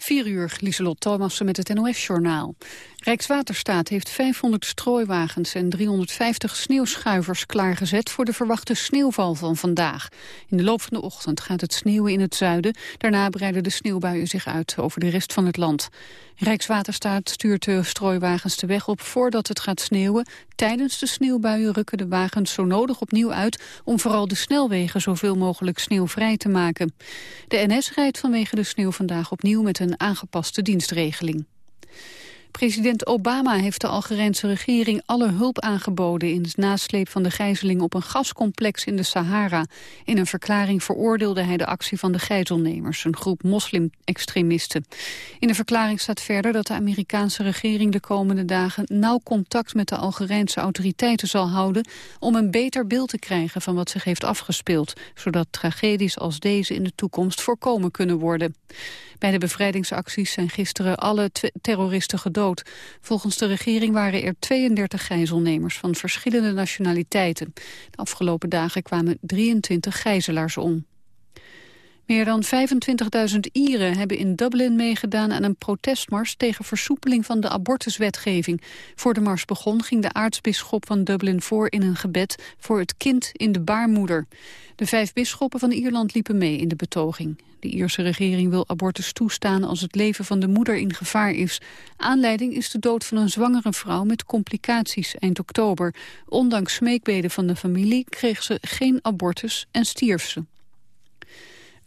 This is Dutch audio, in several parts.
4 uur, Lieselot Thomassen met het NOS-journaal. Rijkswaterstaat heeft 500 strooiwagens en 350 sneeuwschuivers klaargezet voor de verwachte sneeuwval van vandaag. In de loop van de ochtend gaat het sneeuwen in het zuiden. Daarna breiden de sneeuwbuien zich uit over de rest van het land. Rijkswaterstaat stuurt de strooiwagens de weg op voordat het gaat sneeuwen. Tijdens de sneeuwbuien rukken de wagens zo nodig opnieuw uit... om vooral de snelwegen zoveel mogelijk sneeuwvrij te maken. De NS rijdt vanwege de sneeuw vandaag opnieuw met een aangepaste dienstregeling. President Obama heeft de Algerijnse regering alle hulp aangeboden... in het nasleep van de gijzeling op een gascomplex in de Sahara. In een verklaring veroordeelde hij de actie van de gijzelnemers... een groep moslim-extremisten. In de verklaring staat verder dat de Amerikaanse regering... de komende dagen nauw contact met de Algerijnse autoriteiten zal houden... om een beter beeld te krijgen van wat zich heeft afgespeeld... zodat tragedies als deze in de toekomst voorkomen kunnen worden. Bij de bevrijdingsacties zijn gisteren alle terroristen gedood. Volgens de regering waren er 32 gijzelnemers van verschillende nationaliteiten. De afgelopen dagen kwamen 23 gijzelaars om. Meer dan 25.000 Ieren hebben in Dublin meegedaan aan een protestmars tegen versoepeling van de abortuswetgeving. Voor de mars begon ging de aartsbisschop van Dublin voor in een gebed voor het kind in de baarmoeder. De vijf bisschoppen van Ierland liepen mee in de betoging. De Ierse regering wil abortus toestaan als het leven van de moeder in gevaar is. Aanleiding is de dood van een zwangere vrouw met complicaties eind oktober. Ondanks smeekbeden van de familie kreeg ze geen abortus en stierf ze.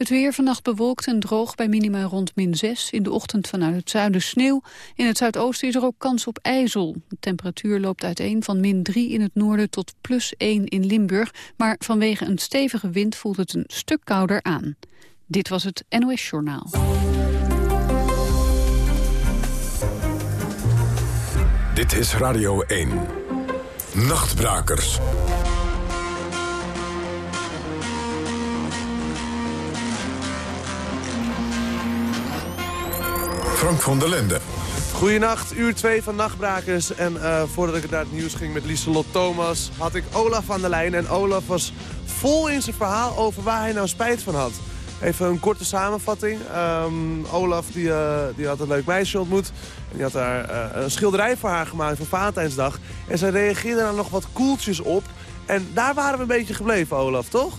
Het weer vannacht bewolkt en droog bij minima rond min 6. In de ochtend vanuit het zuiden sneeuw. In het zuidoosten is er ook kans op ijzel. De temperatuur loopt uiteen van min 3 in het noorden tot plus 1 in Limburg. Maar vanwege een stevige wind voelt het een stuk kouder aan. Dit was het NOS Journaal. Dit is Radio 1. Nachtbrakers. Frank van der Lende. Goedenacht, uur 2 van Nachtbrakers. En uh, voordat ik naar het nieuws ging met Lieselot Thomas... had ik Olaf aan de lijn. En Olaf was vol in zijn verhaal over waar hij nou spijt van had. Even een korte samenvatting. Um, Olaf die, uh, die had een leuk meisje ontmoet. En die had daar uh, een schilderij voor haar gemaakt voor Valentijnsdag. En zij reageerde daar nog wat koeltjes op. En daar waren we een beetje gebleven, Olaf, toch?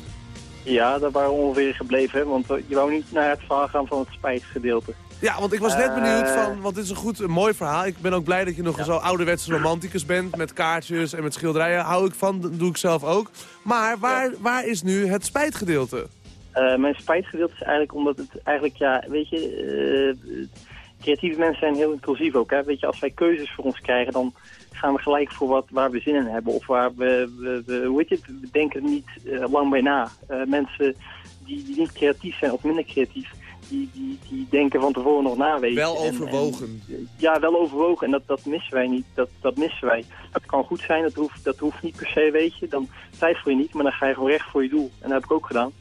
Ja, daar waren we ongeveer gebleven. Want je wou niet naar het verhaal gaan van het spijtgedeelte. Ja, want ik was net benieuwd van, want dit is een goed, een mooi verhaal. Ik ben ook blij dat je nog ja. zo ouderwetse romanticus bent met kaartjes en met schilderijen. Hou ik van, dat doe ik zelf ook. Maar waar, ja. waar is nu het spijtgedeelte? Uh, mijn spijtgedeelte is eigenlijk omdat het eigenlijk, ja, weet je, uh, creatieve mensen zijn heel inclusief ook. Hè? Weet je, als wij keuzes voor ons krijgen, dan gaan we gelijk voor wat waar we zin in hebben. Of waar we, we, we hoe heet het, we denken er niet uh, lang bij na. mensen die, die niet creatief zijn of minder creatief, die, die, die denken van tevoren nog na. Weet wel overwogen. En, en, ja, wel overwogen. En dat, dat missen wij niet. Dat, dat missen wij. Dat kan goed zijn, dat hoeft, dat hoeft niet per se, weet je. Dan twijfel je niet, maar dan ga je gewoon recht voor je doel. En dat heb ik ook gedaan.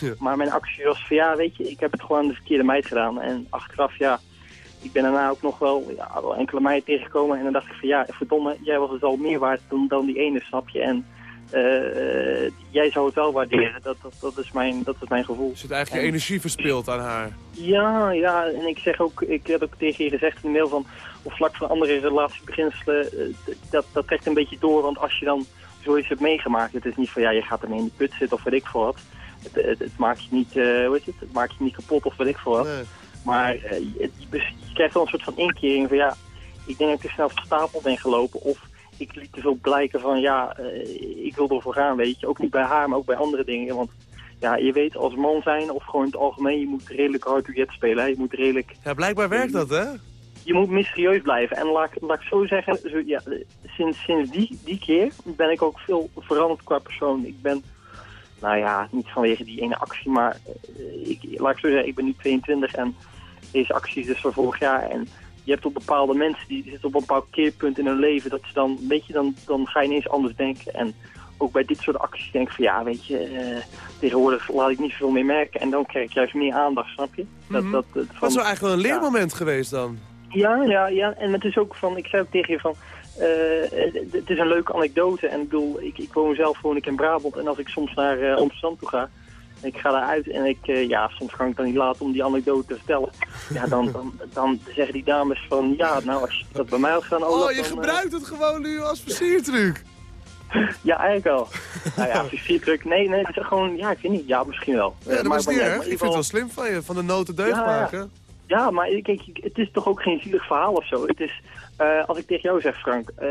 Ja. Maar mijn actie was van ja, weet je, ik heb het gewoon de verkeerde meid gedaan. En achteraf, ja, ik ben daarna ook nog wel, ja, wel enkele meiden tegengekomen. En dan dacht ik van ja, verdomme, jij was het al meer waard dan, dan die ene, snap je? En jij zou het wel waarderen. Dat, dat, dat, is, mijn, dat is mijn gevoel. Is het eigenlijk en, je energie verspild aan haar? Ja, ja, en ik zeg ook, ik heb ook tegen je gezegd in de mail van, of vlak van andere relatiebeginselen, uh, dat, dat trekt een beetje door. Want als je dan zoiets hebt meegemaakt, het is niet van ja, je gaat ermee in de put zitten of weet ik veel wat. Het, het, het maakt je niet, uh, hoe het, het maakt je niet kapot of weet ik veel wat. Nee. Maar je, je krijgt wel een soort van inkering van ja, ik denk dat ik te snel van stapel ben gelopen of ik liet dus ook blijken van ja, uh, ik wil ervoor gaan, weet je. Ook niet bij haar, maar ook bij andere dingen. Want ja, je weet als man zijn of gewoon in het algemeen, je moet redelijk hard duet spelen. Hè? Je moet redelijk... Ja, blijkbaar werkt dat, hè? Je moet mysterieus blijven. En laat, laat ik zo zeggen, zo, ja, sinds, sinds die, die keer ben ik ook veel veranderd qua persoon. Ik ben, nou ja, niet vanwege die ene actie, maar uh, ik, laat ik zo zeggen, ik ben nu 22 en deze actie is dus van vorig jaar. En je hebt op bepaalde mensen die zitten op een bepaald keerpunt in hun leven, dat ze dan, weet je, dan, dan ga je ineens anders denken. En ook bij dit soort acties denk ik van ja, weet je, uh, tegenwoordig laat ik niet zoveel meer merken en dan krijg ik juist meer aandacht, snap je? Dat, mm -hmm. dat, dat, van, dat is wel eigenlijk wel een leermoment ja. geweest dan. Ja, ja, ja, en het is ook van, ik zei ook tegen je van, uh, het is een leuke anekdote en ik bedoel, ik, ik woon zelf woon ik in Brabant en als ik soms naar uh, Amsterdam toe ga, Ik ga eruit en ik, eh, ja, soms kan ik dan niet laten om die anekdote te vertellen. Ja, dan, dan, dan zeggen die dames van, ja, nou, als je dat bij mij had gedaan, Olaf, Oh, je dan, eh, gebruikt het gewoon nu als versiertruc. Ja, eigenlijk wel. nou ja, versierdruk, nee, nee, het is gewoon, ja, ik weet niet, ja, misschien wel. Ja, dat maar is niet maar- erg. Ik in vind het wel slim van je, van de noten deugd ja. maken. Ja, maar kijk, het is toch ook geen zielig verhaal of zo. Het is, eh, als ik tegen jou zeg, Frank, eh,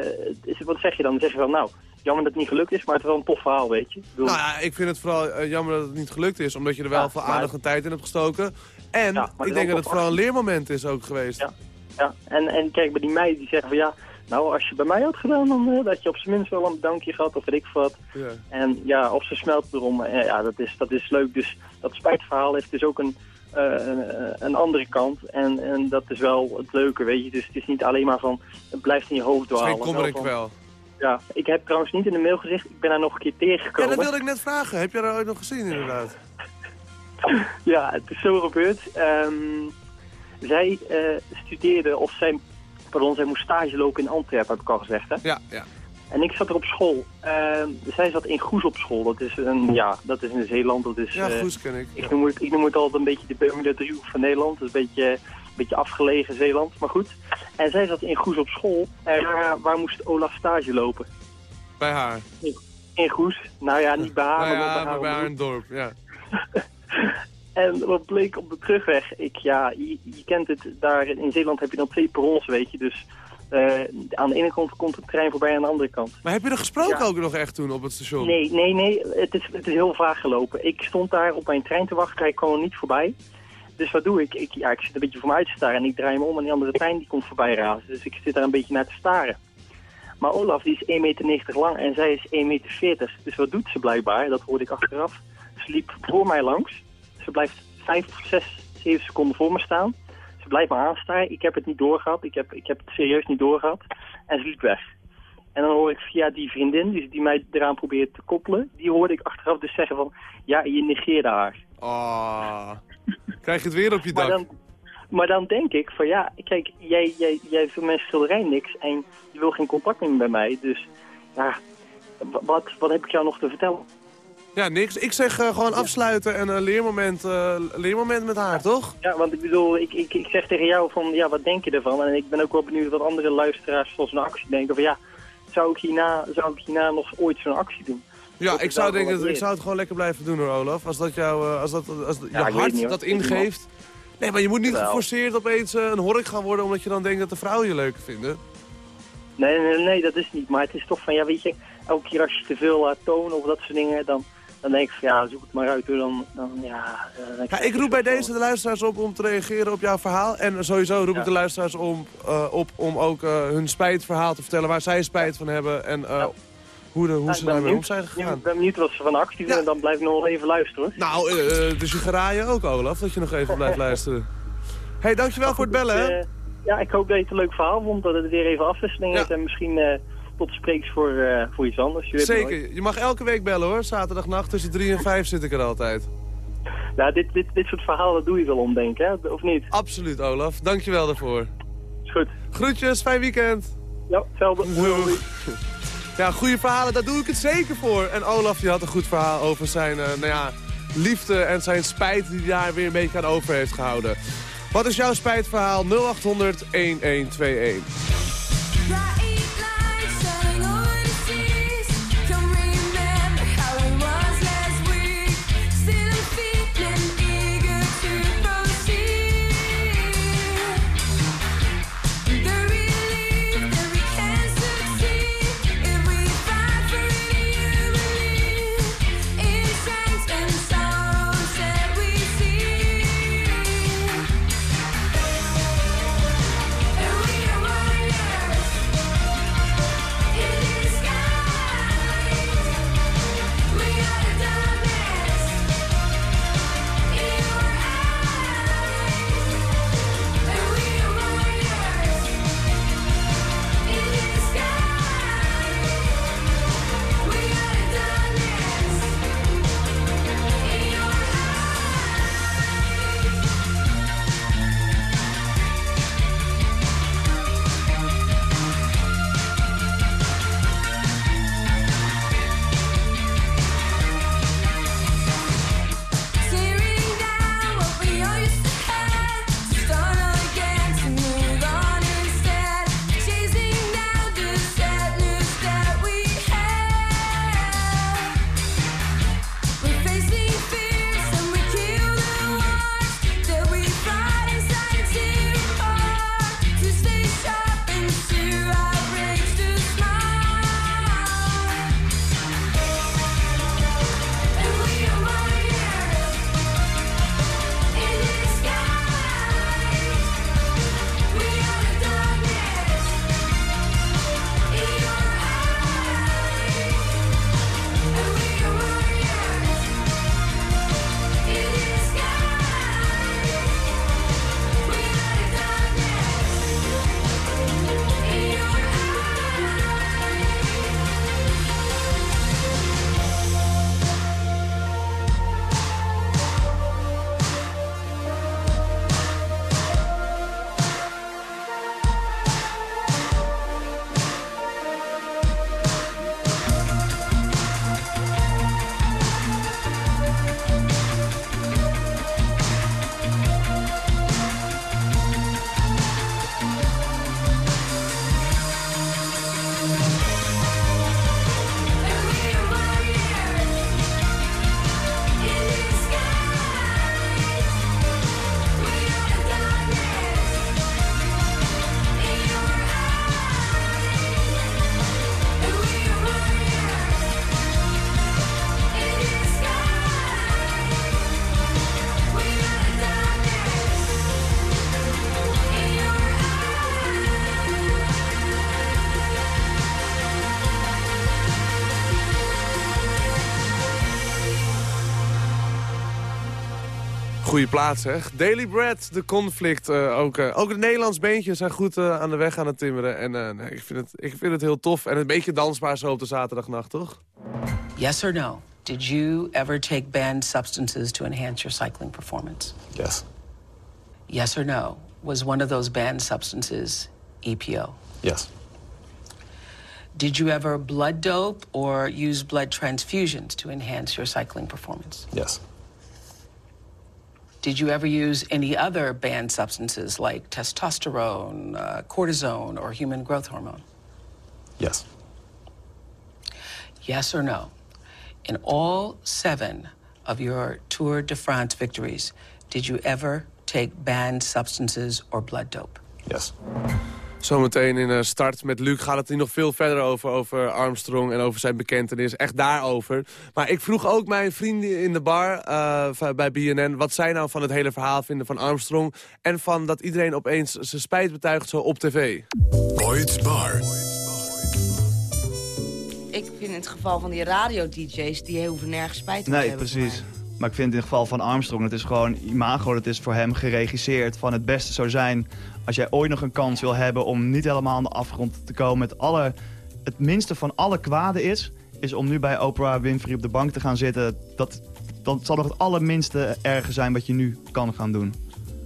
wat zeg je dan? Dan zeg je van, nou, jammer dat het niet gelukt is, maar het is wel een tof verhaal, weet je. Ik bedoel, Nou ja, ik vind het vooral eh, jammer dat het niet gelukt is, omdat je er wel Ja, veel aandacht en tijd in hebt gestoken. En ik denk wel dat het vooral een leermoment is ook geweest. Ja. ja. En, en kijk, bij die meiden die zeggen van, ja, nou, als je bij mij had gedaan, dan dat je op zijn minst wel een bedankje gehad, of weet ik wat. Ja. En ja, of ze smelt erom, ja, dat is, dat is leuk. Dus dat spijtverhaal heeft dus ook een, een, een andere kant. En, en dat is wel het leuke, weet je. Dus het is niet alleen maar van, het blijft in je hoofd dwalen. geen kommer en Wel. Ja, ik heb trouwens niet in de mail gezegd, ik ben daar nog een keer Ja, tegengekomen. dat wilde ik net vragen. Heb je dat ooit nog gezien inderdaad? Ja, het is zo gebeurd. Ehm, zij eh, studeerde, of zij, pardon, zij moest stage lopen in Antwerpen, heb ik al gezegd. Hè? Ja, ja. En ik zat er op school. Ehm, zij zat in Goes op school. Dat is, een, ja, dat is in Zeeland. Dat is, Ja, eh, goed ken ik. Ja. ik, noem het, ik noem het altijd een beetje de Bermuda driehoek van Nederland. Dat is een beetje, een beetje afgelegen Zeeland, maar goed. En zij zat in Goes op school. En waar, waar moest Olaf stage lopen? Bij haar. In Goes. Nou ja, niet bij haar, maar bij maar haar. bij haar in het dorp. Ja. En wat bleek op de terugweg, ik, ja, je, je kent het, daar in Zeeland heb je dan twee perrons, weet je. Dus eh, aan de ene kant komt de trein voorbij, aan de andere kant. Maar heb je er gesproken Ja. ook nog echt toen op het station? Nee, nee, nee, het is, het is heel vaag gelopen. Ik stond daar op mijn trein te wachten, hij kwam er niet voorbij. Dus wat doe ik? ik? Ja, ik zit een beetje voor me uit te staren en ik draai me om en die andere trein die komt voorbij razen. Dus ik zit daar een beetje naar te staren. Maar Olaf die is 1,90 meter lang en zij is 1,40 meter. Dus wat doet ze blijkbaar? Dat hoorde ik achteraf. Ze liep voor mij langs. Ze blijft 5, 6, 7 seconden voor me staan. Ze blijft me aanstaren. Ik heb het niet doorgehad. Ik heb, ik heb het serieus niet doorgehad. En ze liep weg. En dan hoor ik via die vriendin, dus die mij eraan probeert te koppelen, die hoorde ik achteraf dus zeggen van, ja, je negeerde haar. Oh. Krijg je het weer op je Maar dak? dan, maar dan denk ik van, ja, kijk, jij, jij, jij vindt mijn schilderij niks en je wil geen contact meer bij mij. Dus, ja, wa- wat, wat heb ik jou nog te vertellen? Ja, niks. Ik zeg eh, gewoon afsluiten en een leermoment, eh, leermoment met haar, toch? Ja, want ik bedoel, ik, ik, ik zeg tegen jou van, ja, wat denk je ervan? En ik ben ook wel benieuwd wat andere luisteraars van zo'n actie denken. Van ja, zou ik hierna, zou ik hierna nog ooit zo'n actie doen? Ja, Dat ik zou, denken, dat- ik zou het gewoon lekker blijven doen hoor, Olaf. Als dat jou, eh, als dat, als je Ja, hart niet, dat ingeeft. Nee, maar je moet niet geforceerd opeens een hork gaan worden omdat je dan denkt dat de vrouwen je leuk vinden. Nee, nee, nee, dat is niet. Maar het is toch van, ja, weet je, elke keer als je te veel laat tonen of dat soort dingen, dan, dan denk ik van, ja, zoek het maar uit hoor. Dan, dan ja... eh, dan Ja, ik roep bij deze de luisteraars op om te reageren op jouw verhaal. En sowieso roep Ja. ik de luisteraars om, eh, op om ook eh, hun spijtverhaal te vertellen waar zij spijt van hebben. En Ja. hoe, de, hoe ze daarmee om zijn gegaan. Ik ben benieuwd wat ze van actie en dan blijf ik nog even luisteren hoor. Nou, eh, dus je garaaien ook, Olaf, dat je nog even blijft luisteren. hey, dankjewel voor het bellen. hè? Ja, ik hoop dat je het een leuk verhaal vond, dat het weer even afwisseling heeft en misschien tot spreeks voor, eh, voor iets anders. Je weet het nooit. Zeker, je mag elke week bellen hoor. Zaterdagnacht tussen 3 en 5 zit ik er altijd. Nou, dit, dit, dit soort verhalen dat doe je wel omdenken, hè? of niet? Absoluut, Olaf. Dankjewel daarvoor. Is goed. Groetjes, fijn weekend. Ja, hetzelfde. Doei. Ja, goede verhalen, daar doe ik het zeker voor. En Olaf die had een goed verhaal over zijn eh, nou ja, liefde en zijn spijt die hij daar weer een beetje aan over heeft gehouden. Wat is jouw spijtverhaal? 0800 1121. Goeie plaats, zeg. Daily Bread, de conflict. eh, ook, eh, ook het Nederlands beentje zijn goed eh, aan de weg aan het timmeren. En eh, nee, ik, vind het, ik vind het heel tof. En een beetje dansbaar zo op de zaterdagnacht, toch? Yes or no? Did you ever take banned substances to enhance your cycling performance? Yes. Yes or no? Was one of those banned substances EPO? Yes. Did you ever blood dope or use blood transfusions to enhance your cycling performance? Yes. Did you ever use any other banned substances like testosterone, uh, cortisone, or human growth hormone? Yes. Yes or no? In all seven of your Tour de France victories, did you ever take banned substances or blood dope? Yes. Zometeen in een start met Luc gaat het hier nog veel verder over. Over Armstrong en over zijn bekentenis. Echt daarover. Maar ik vroeg ook mijn vrienden in de bar eh, bij BNN... wat zij nou van het hele verhaal vinden van Armstrong. En van dat iedereen opeens zijn spijt betuigt zo op tv. Boyd's Bar. Ik vind in het geval van die radio-dj's, die hoeven nergens spijt te Nee, hebben. precies. Maar ik vind in het geval van Armstrong, het is gewoon imago, het is voor hem geregisseerd van het beste zou zijn als jij ooit nog een kans wil hebben om niet helemaal aan de afgrond te komen. Het, alle, het minste van alle kwaden is, is om nu bij Oprah Winfrey op de bank te gaan zitten. Dat, dat zal nog het allerminste erge zijn wat je nu kan gaan doen.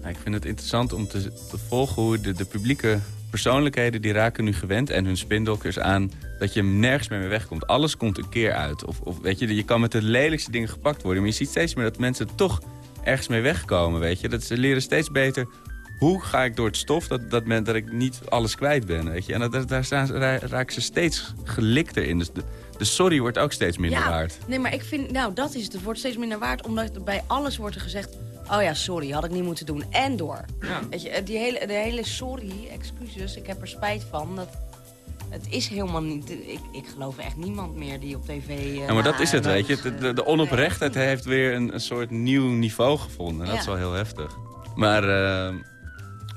Ja, ik vind het interessant om te, te volgen hoe de, de publieke persoonlijkheden... die raken nu gewend en hun spindokkers aan dat je nergens meer mee wegkomt. Alles komt een keer uit. Of, of weet je, je kan met de lelijkste dingen gepakt worden. Maar je ziet steeds meer dat mensen toch ergens mee wegkomen. Weet je? Dat ze leren steeds beter hoe ga ik door het stof dat, dat, men, dat ik niet alles kwijt ben. Weet je? En dat, daar staan, ra- raken ze steeds gelikter in. Dus de, de sorry wordt ook steeds minder ja, waard. nee, maar ik vind, nou, dat is het. Het wordt steeds minder waard, omdat er bij alles wordt er gezegd... oh ja, sorry, had ik niet moeten doen. En door. Weet je, die hele, de hele sorry, excuses, ik heb er spijt van. Dat, het is helemaal niet... Ik, ik geloof echt niemand meer die op tv... eh, Ja, maar dat is het, weet je. De, de, de onoprechtheid heeft weer een, een soort nieuw niveau gevonden. En dat Ja. is wel heel heftig. Maar eh,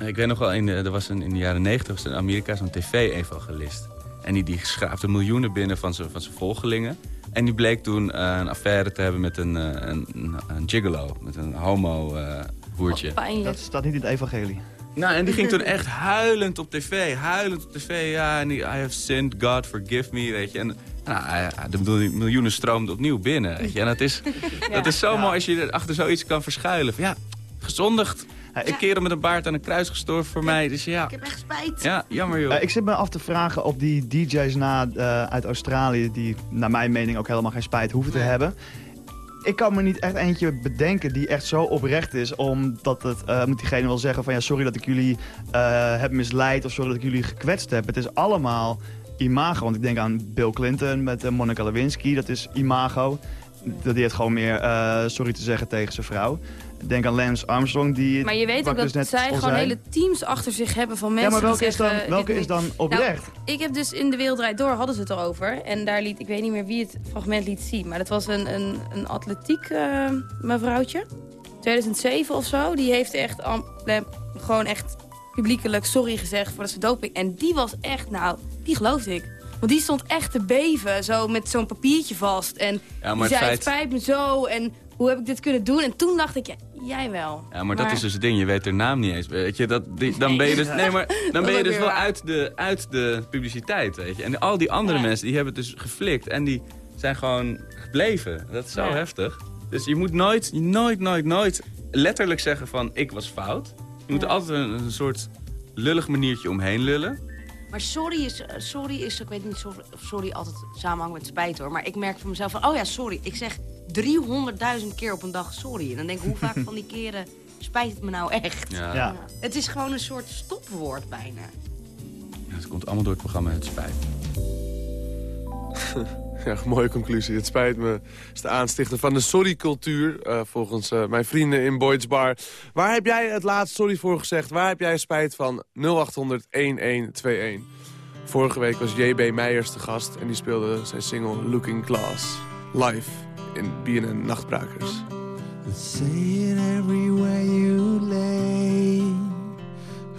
ik weet nog wel, in de, er was een, in de jaren negentig in Amerika zo'n tv-evangelist. En die, die schraapte miljoenen binnen van zijn van zijn volgelingen. En die bleek toen eh, een affaire te hebben met een, eh, een, een, gigolo. Met een homo-hoertje. Pijnlijk. Dat staat niet in het evangelie. Nou, en die ging toen echt huilend op tv. Huilend op tv, ja. En die, I have sinned, God forgive me, weet je. En nou, de miljoen- miljoenen stroomden opnieuw binnen, weet je. En dat is, dat is zo mooi als je er achter zoiets kan verschuilen. Van, ja, gezondigd. Een kerel met een baard aan een kruis gestorven voor mij. Dus ja, Ik heb echt spijt. ja jammer joh. Eh, ik zit me af te vragen of die DJ's na, eh, uit Australië... die naar mijn mening ook helemaal geen spijt hoeven te hebben... Ik kan me niet echt eentje bedenken die echt zo oprecht is... omdat het, eh, moet diegene wel zeggen van... ja, sorry dat ik jullie eh, heb misleid of sorry dat ik jullie gekwetst heb. Het is allemaal imago. Want ik denk aan Bill Clinton met Monica Lewinsky. Dat is imago. Dat die heeft gewoon meer eh, sorry te zeggen tegen zijn vrouw. Denk aan Lance Armstrong die... Maar je weet ook dat dus net zij gewoon zei. hele teams achter zich hebben van Ja, mensen maar welke die is dan, welke is dan oprecht? Nou, ik heb dus in De Wereld Draait Door, hadden ze het erover. En daar liet, ik weet niet meer wie het fragment liet zien. Maar dat was een, een, een atletiek eh, mevrouwtje. 2007 of zo. Die heeft echt eh, gewoon echt publiekelijk sorry gezegd voor dat ze doping. En die was echt, nou, die geloofde ik. Want die stond echt te beven, zo met zo'n papiertje vast. En Ja, maar die het zei, feit- het spijt me zo. En hoe heb ik dit kunnen doen? En toen dacht ik, ja, jij wel. Ja, maar, dat is dus het ding. Je weet haar naam niet eens. Weet je, dat, die, dan ben je dus, nee, maar, dan ben je dus wel waar. uit de, uit de publiciteit, weet je. En al die andere Ja. mensen, die hebben het dus geflikt. En die zijn gewoon gebleven. Dat is zo Ja. heftig. Dus je moet nooit, nooit, nooit, nooit letterlijk zeggen van ik was fout. Je moet er altijd een, een soort lullig maniertje omheen lullen. Maar sorry is, eh, sorry is, ik weet niet sorry, of sorry altijd samenhangt met spijt hoor. Maar ik merk van mezelf van, oh ja, sorry. Ik zeg 300.000 keer op een dag sorry. En dan denk ik, hoe vaak van die keren spijt het me nou echt? Ja, Ja. Het is gewoon een soort stopwoord bijna. Het komt allemaal door het programma Het Spijt. Ja, mooie conclusie. Het spijt me. is de aanstichter van de sorry-cultuur. eh, volgens eh, mijn vrienden in Boyd's Bar. Waar heb jij het laatst sorry voor gezegd? Waar heb jij spijt van? 0800-1121. Vorige week was JB Meijers te gast. En die speelde zijn single Looking Glass. Live in BNN Nachtbrakers. Say it everywhere you lay.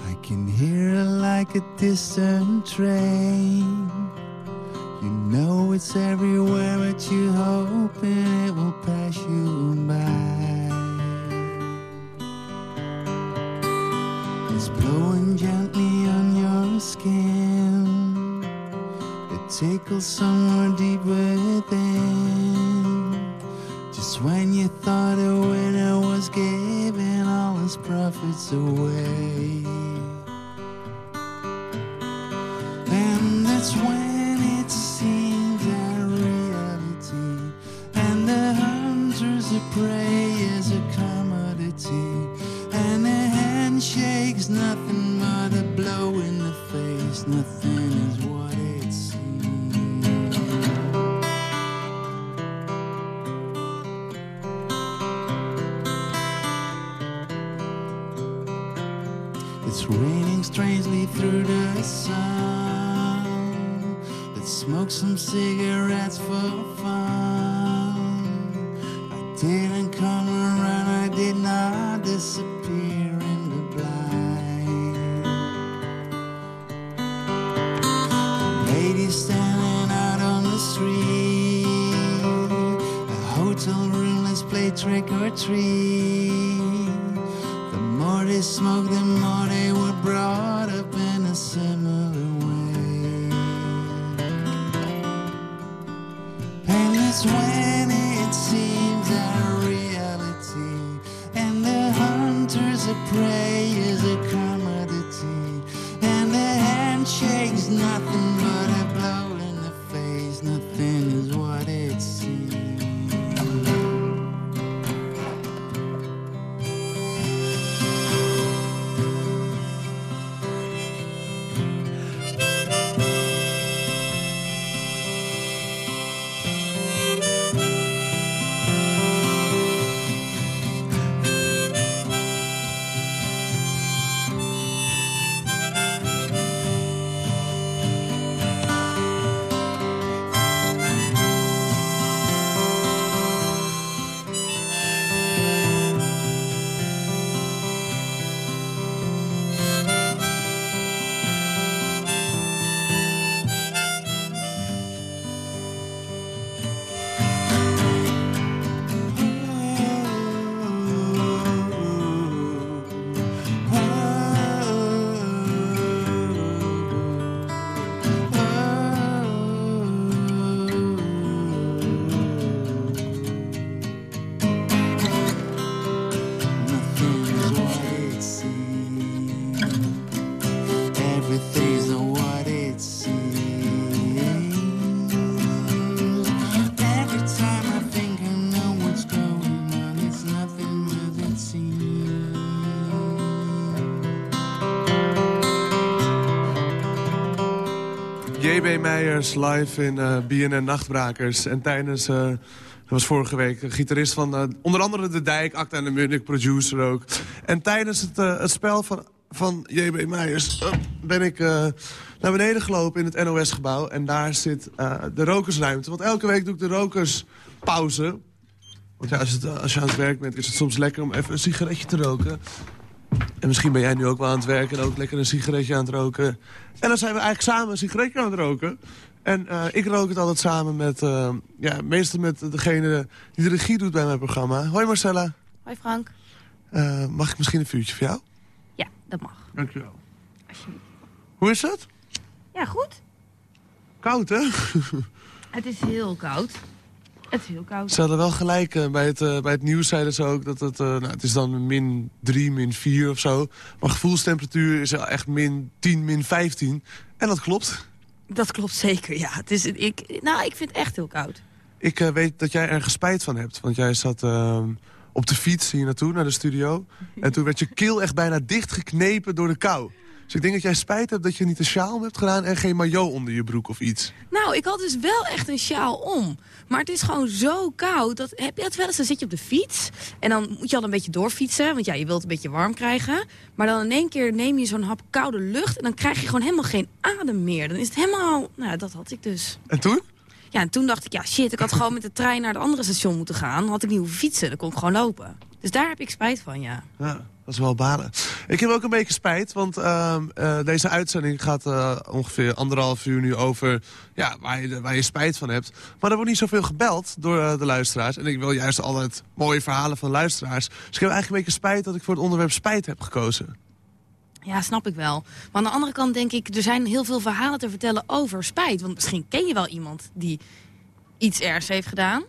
I can hear it like a distant train. You know it's everywhere, but you hoping it will pass you by. It's blowing gently on your skin. It tickles somewhere deep within. When you thought a winner was giving all his profits away. cigarette. JB Meijers live in eh, BNN Nachtbrakers. En tijdens, eh, dat was vorige week, gitarist van eh, onder andere De Dijk, Acta en de Munich, producer ook. En tijdens het, het spel van, van JB Meijers ben ik naar beneden gelopen in het NOS-gebouw. En daar zit de rokersruimte. Want elke week doe ik de rokerspauze. Want ja, als, het, als je aan het werk bent, is het soms lekker om even een sigaretje te roken. En misschien ben jij nu ook wel aan het werken en ook lekker een sigaretje aan het roken. En dan zijn we eigenlijk samen een sigaretje aan het roken. En eh, ik rook het altijd samen met, eh, ja, meestal met degene die de regie doet bij mijn programma. Hoi Marcella, Hoi Frank. Eh, mag ik misschien een vuurtje voor jou? Ja, dat mag. Dankjewel. Hoe is het? Ja, goed. Koud, hè? Het is heel koud. Het is heel koud. Ze hadden wel gelijk eh, bij, het, eh, bij het nieuws zeiden ze ook dat het, eh, nou, het is dan min 3, min 4 of zo. Maar gevoelstemperatuur is echt min 10, min 15. En dat klopt. Dat klopt zeker, ja. Het is, ik, nou, ik vind het echt heel koud. Ik weet dat jij ergens spijt van hebt. Want jij zat ehm, op de fiets hier naartoe, naar de studio. En toen werd je keel echt bijna dichtgeknepen door de kou. Dus ik denk dat jij spijt hebt dat je niet een sjaal hebt gedaan... en geen maillot onder je broek of iets. Nou, ik had dus wel echt een sjaal om. Maar het is gewoon zo koud. Dat, heb je dat wel eens? Dan zit je op de fiets. En dan moet je al een beetje doorfietsen. Want ja, je wilt een beetje warm krijgen. Maar dan in één keer neem je zo'n hap koude lucht. En dan krijg je gewoon helemaal geen adem meer. Dan is het helemaal... Nou, dat had ik dus. En toen? Ja, en toen dacht ik, ja shit, ik had gewoon met de trein naar het andere station moeten gaan. Dan had ik niet hoeven fietsen, dan kon ik gewoon lopen. Dus daar heb ik spijt van, ja. Ja, dat is wel balen. Ik heb ook een beetje spijt, want ehm, eh, deze uitzending gaat eh, ongeveer anderhalf uur nu over ja, waar, je, waar je spijt van hebt. Maar er wordt niet zoveel gebeld door eh, de luisteraars. En ik wil juist altijd mooie verhalen van luisteraars. Dus ik heb eigenlijk een beetje spijt dat ik voor het onderwerp spijt heb gekozen. Ja, snap ik wel. Maar aan de andere kant denk ik, er zijn heel veel verhalen te vertellen over spijt. Want misschien ken je wel iemand die iets ergs heeft gedaan,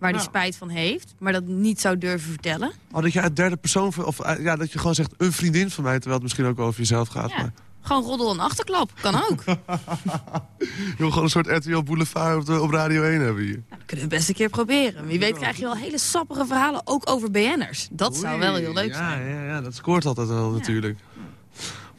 waar die Ja. spijt van heeft, maar dat niet zou durven vertellen. Oh, dat je uit derde persoon... Of eh, ja, dat je gewoon zegt een vriendin van mij... terwijl het misschien ook over jezelf gaat. Ja. Maar Gewoon roddel en achterklap, kan ook. je wil gewoon een soort RTL Boulevard op, de, op Radio 1 hebben hier. Dat kunnen we best een keer proberen. Wie weet krijg je wel hele sappige verhalen, ook over BN'ers. Dat zou wel heel leuk ja, zijn. Ja, ja, dat scoort altijd wel natuurlijk.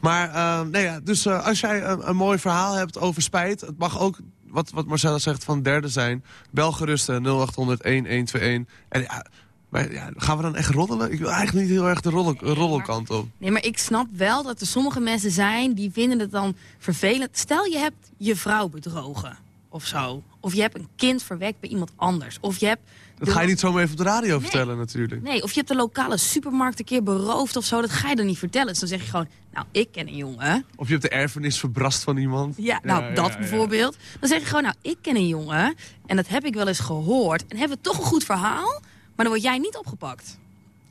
Maar eh, nee, ja, dus eh, als jij een, een mooi verhaal hebt over spijt... het mag ook, wat, wat Marcella zegt, van derde zijn. Bel gerust eh, 0800 1121. En ja, maar, ja, gaan we dan echt roddelen? Ik wil eigenlijk niet heel erg de roddel, roddelkant op. Nee, maar ik snap wel dat er sommige mensen zijn die vinden het dan vervelend. Stel je hebt je vrouw bedrogen of zo. Of je hebt een kind verwekt bij iemand anders. Of je hebt... Dat ga je niet zomaar even op de radio vertellen natuurlijk. Nee, of je hebt de lokale supermarkt een keer beroofd of zo. Dat ga je dan niet vertellen. Dus dan zeg je gewoon, nou, ik ken een jongen. Of je hebt de erfenis verbrast van iemand. Ja, nou, ja, dat ja. bijvoorbeeld. Dan zeg je gewoon, nou, ik ken een jongen. En dat heb ik wel eens gehoord. En hebben we toch een goed verhaal. Maar dan word jij niet opgepakt.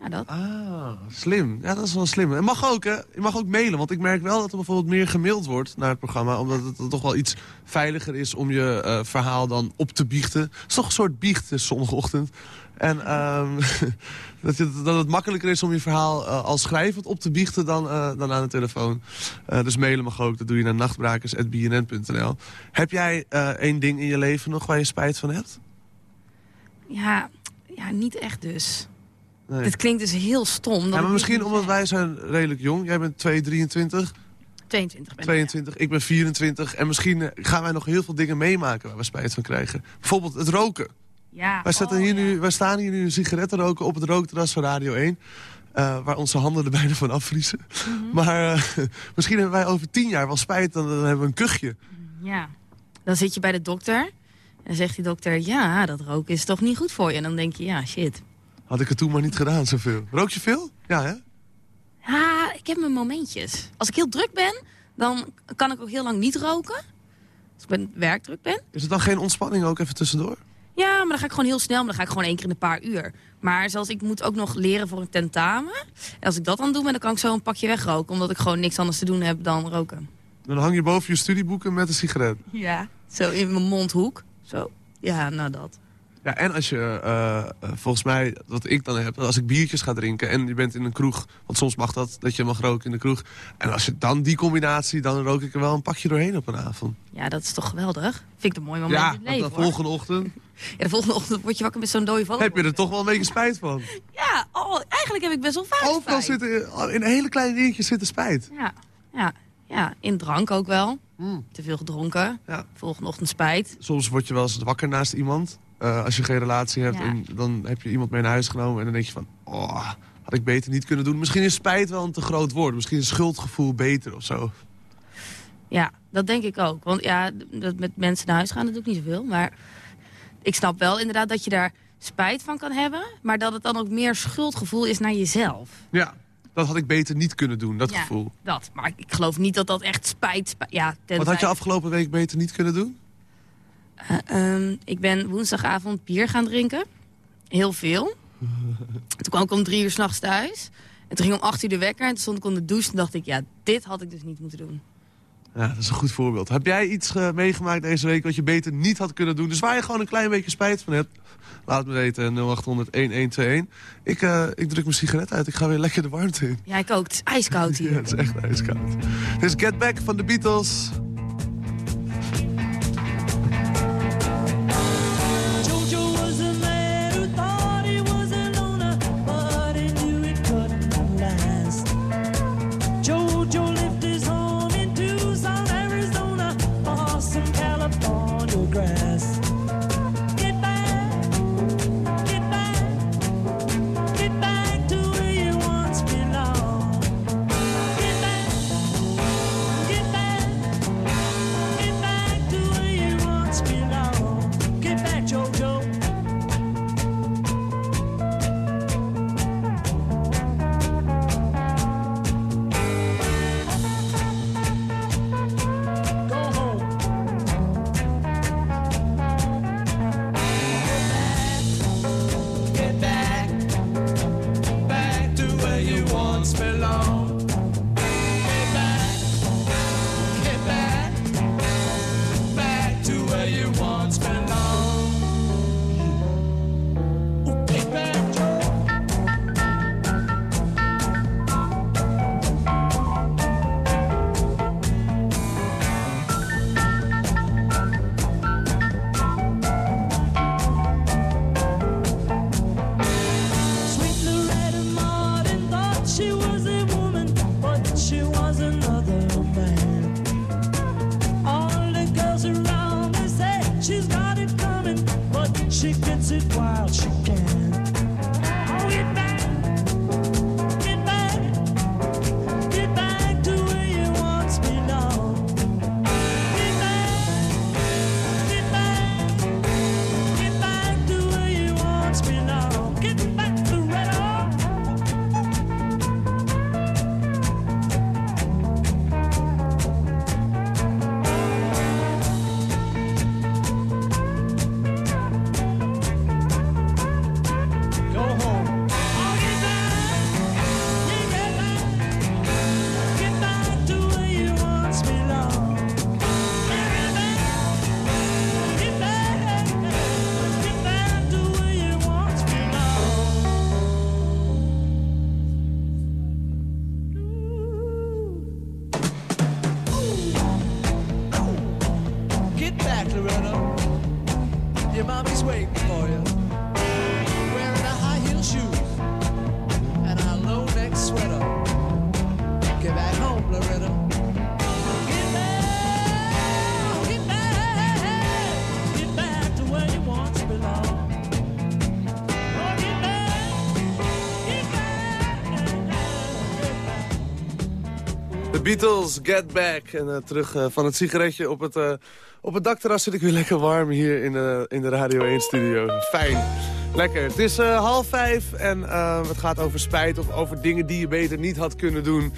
Ja, dat. Ah, slim. Ja, dat is wel slim. En mag ook, hè? Je mag ook mailen, want ik merk wel dat er bijvoorbeeld meer gemaild wordt naar het programma. Omdat het toch wel iets veiliger is om je eh, verhaal dan op te biechten. Het is toch een soort biecht, dus zondagochtend. En ehm, dat, je, dat het makkelijker is om je verhaal eh, als schrijvend op te biechten dan, eh, dan aan de telefoon. Dus mailen mag ook, dat doe je naar nachtbrakers.bnn.nl. Heb jij één ding in je leven nog waar je spijt van hebt? Ja, ja, niet echt dus. Nee. Dit klinkt dus heel stom. dat Ja, maar misschien omdat wij zijn redelijk jong. Jij bent 2, 23. 22 ben ik, 22, ik ben 24. En misschien eh, gaan wij nog heel veel dingen meemaken waar we spijt van krijgen. Bijvoorbeeld het roken. Ja, Wij, oh, hier ja. nu, wij staan hier nu een sigaret te roken op het rookterras van Radio 1. eh, waar onze handen er bijna van afvriezen. Mhm. Maar eh, misschien hebben wij over tien jaar wel spijt. Dan, dan hebben we een kuchje. Ja. Dan zit je bij de dokter. En dan zegt die dokter, ja, dat roken is toch niet goed voor je. En dan denk je, ja, shit. Had ik het toen maar niet gedaan zoveel. Rook je veel? Ja, hè? Ja, ik heb mijn momentjes. Als ik heel druk ben, dan kan ik ook heel lang niet roken. Als ik ben werkdruk ben. Is het dan geen ontspanning ook even tussendoor? Ja, maar dan ga ik gewoon heel snel. Maar dan ga ik gewoon één keer in een paar uur. Maar zoals ik moet ook nog leren voor een tentamen. En als ik dat dan doe, dan kan ik zo een pakje wegroken. Omdat ik gewoon niks anders te doen heb dan roken. Dan hang je boven je studieboeken met een sigaret. Ja. Zo in mijn mondhoek. Zo. Ja, nou dat. Ja, en als je, eh, eh, volgens mij, wat ik dan heb, als ik biertjes ga drinken en je bent in een kroeg, want soms mag dat, dat je mag roken in de kroeg. En als je dan die combinatie, dan rook ik er wel een pakje doorheen op een avond. Ja, dat is toch geweldig. Vind ik een mooi moment ja, in het leven, de hoor. volgende ochtend Ja, de volgende ochtend word je wakker met zo'n dode vogel. heb je er toch wel een beetje spijt van. Ja, oh, eigenlijk heb ik best wel vaak Overal spijt. zitten, in hele kleine dingetjes zitten spijt. Ja, ja, ja, in drank ook wel. Mm. Te veel gedronken. Ja. Volgende ochtend spijt. Soms word je wel eens wakker naast iemand, eh, als je geen relatie hebt. Ja. En dan heb je iemand mee naar huis genomen en dan denk je van, oh, had ik beter niet kunnen doen. Misschien is spijt wel een te groot woord. Misschien is schuldgevoel beter of zo. Ja, dat denk ik ook. Want ja, dat met mensen naar huis gaan, dat doe ik niet zoveel. Maar ik snap wel inderdaad dat je daar spijt van kan hebben. Maar dat het dan ook meer schuldgevoel is naar jezelf. Ja, dat had ik beter niet kunnen doen, dat Ja, gevoel. Dat. Maar ik- geloof niet dat dat echt spijt... spijt ja, Wat had je afgelopen week beter niet kunnen doen? Eh, ehm, ik ben woensdagavond bier gaan drinken. Heel veel. Toen kwam ik om drie uur s'nachts thuis. En toen ging om acht uur de wekker. En toen stond ik onder de douche. En dacht ik, ja, dit had ik dus niet moeten doen. Ja, dat is een goed voorbeeld. Heb jij iets eh, meegemaakt deze week wat je beter niet had kunnen doen? Dus waar je gewoon een klein beetje spijt van hebt? Laat me weten, 0800-1121. Ik, eh, ik druk mijn sigaret uit. Ik ga weer lekker de warmte in. Ja, ik ook. Het is ijskoud hier. Ja, het is echt ijskoud. Dit is Get Back van de Beatles. Beatles, Get Back. En eh, terug eh, van het sigaretje op het, eh, op het dakterras zit ik weer lekker warm hier in de, in de Radio 1-studio. Fijn. Lekker. Het is half vijf en het gaat over spijt of over dingen die je beter niet had kunnen doen.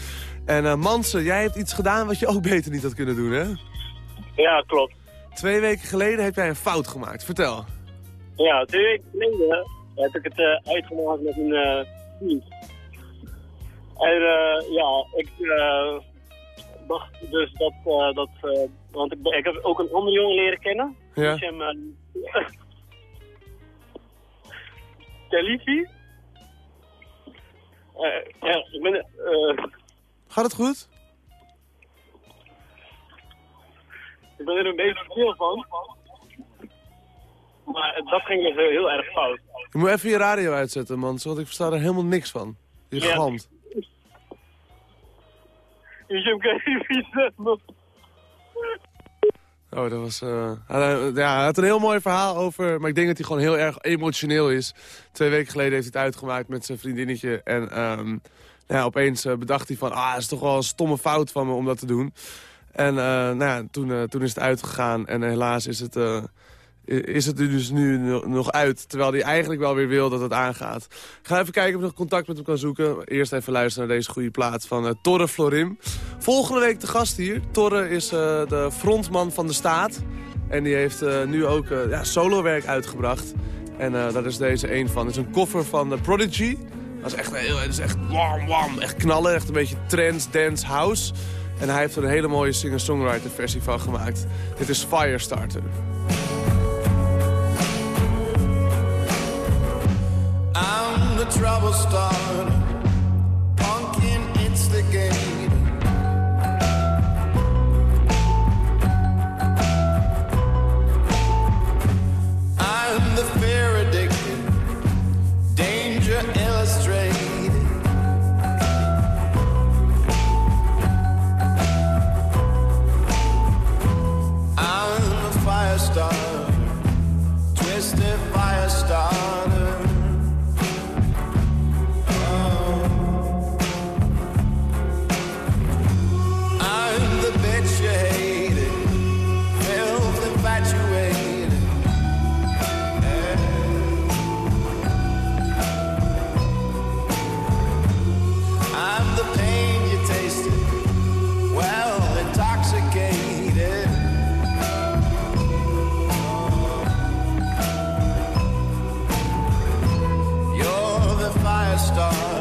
En Mansen, jij hebt iets gedaan wat je ook beter niet had kunnen doen, hè? Ja, klopt. Twee weken geleden heb jij een fout gemaakt. Vertel. Ja, twee weken geleden heb ik het uitgemaakt met een vriend. En ja, ik dacht dus dat, eh, dat eh, want ik, ik heb ook een andere jongen leren kennen. Ja. Dus hem, uh, ja, ik ben, Gaat het goed? ik ben er een beetje veel van. Maar dat ging dus heel, erg fout. Je moet even je radio uitzetten, Mansen, want ik versta er helemaal niks van. Je galmt. Dus je kan niet nog. Oh, dat was... eh, ja, hij had een heel mooi verhaal over... Maar ik denk dat hij gewoon heel erg emotioneel is. Twee weken geleden heeft hij het uitgemaakt met zijn vriendinnetje. En ehm, nou ja, opeens eh, bedacht hij van... Ah, is toch wel een stomme fout van me om dat te doen. En eh, nou ja, toen, toen is het uitgegaan. En helaas is het... is het er dus nu no- nog uit, terwijl hij eigenlijk wel weer wil dat het aangaat. Ik ga even kijken of ik nog contact met hem kan zoeken. Eerst even luisteren naar deze goede plaat van eh, Torre Florim. Volgende week de gast hier. Torre is eh, de frontman van de staat. En die heeft eh, nu ook ja, solowerk uitgebracht. En daar is deze een van. Het is een koffer van The Prodigy. Dat is echt, heel, dat is echt wam wam, echt knallen. Echt een beetje trance, dance, house. En hij heeft er een hele mooie singer-songwriter versie van gemaakt. Dit is Firestarter. I'm the trouble starter, pumpkin instigator. I'm the fear addicted, danger illustrated. I'm a fire starter, twisted star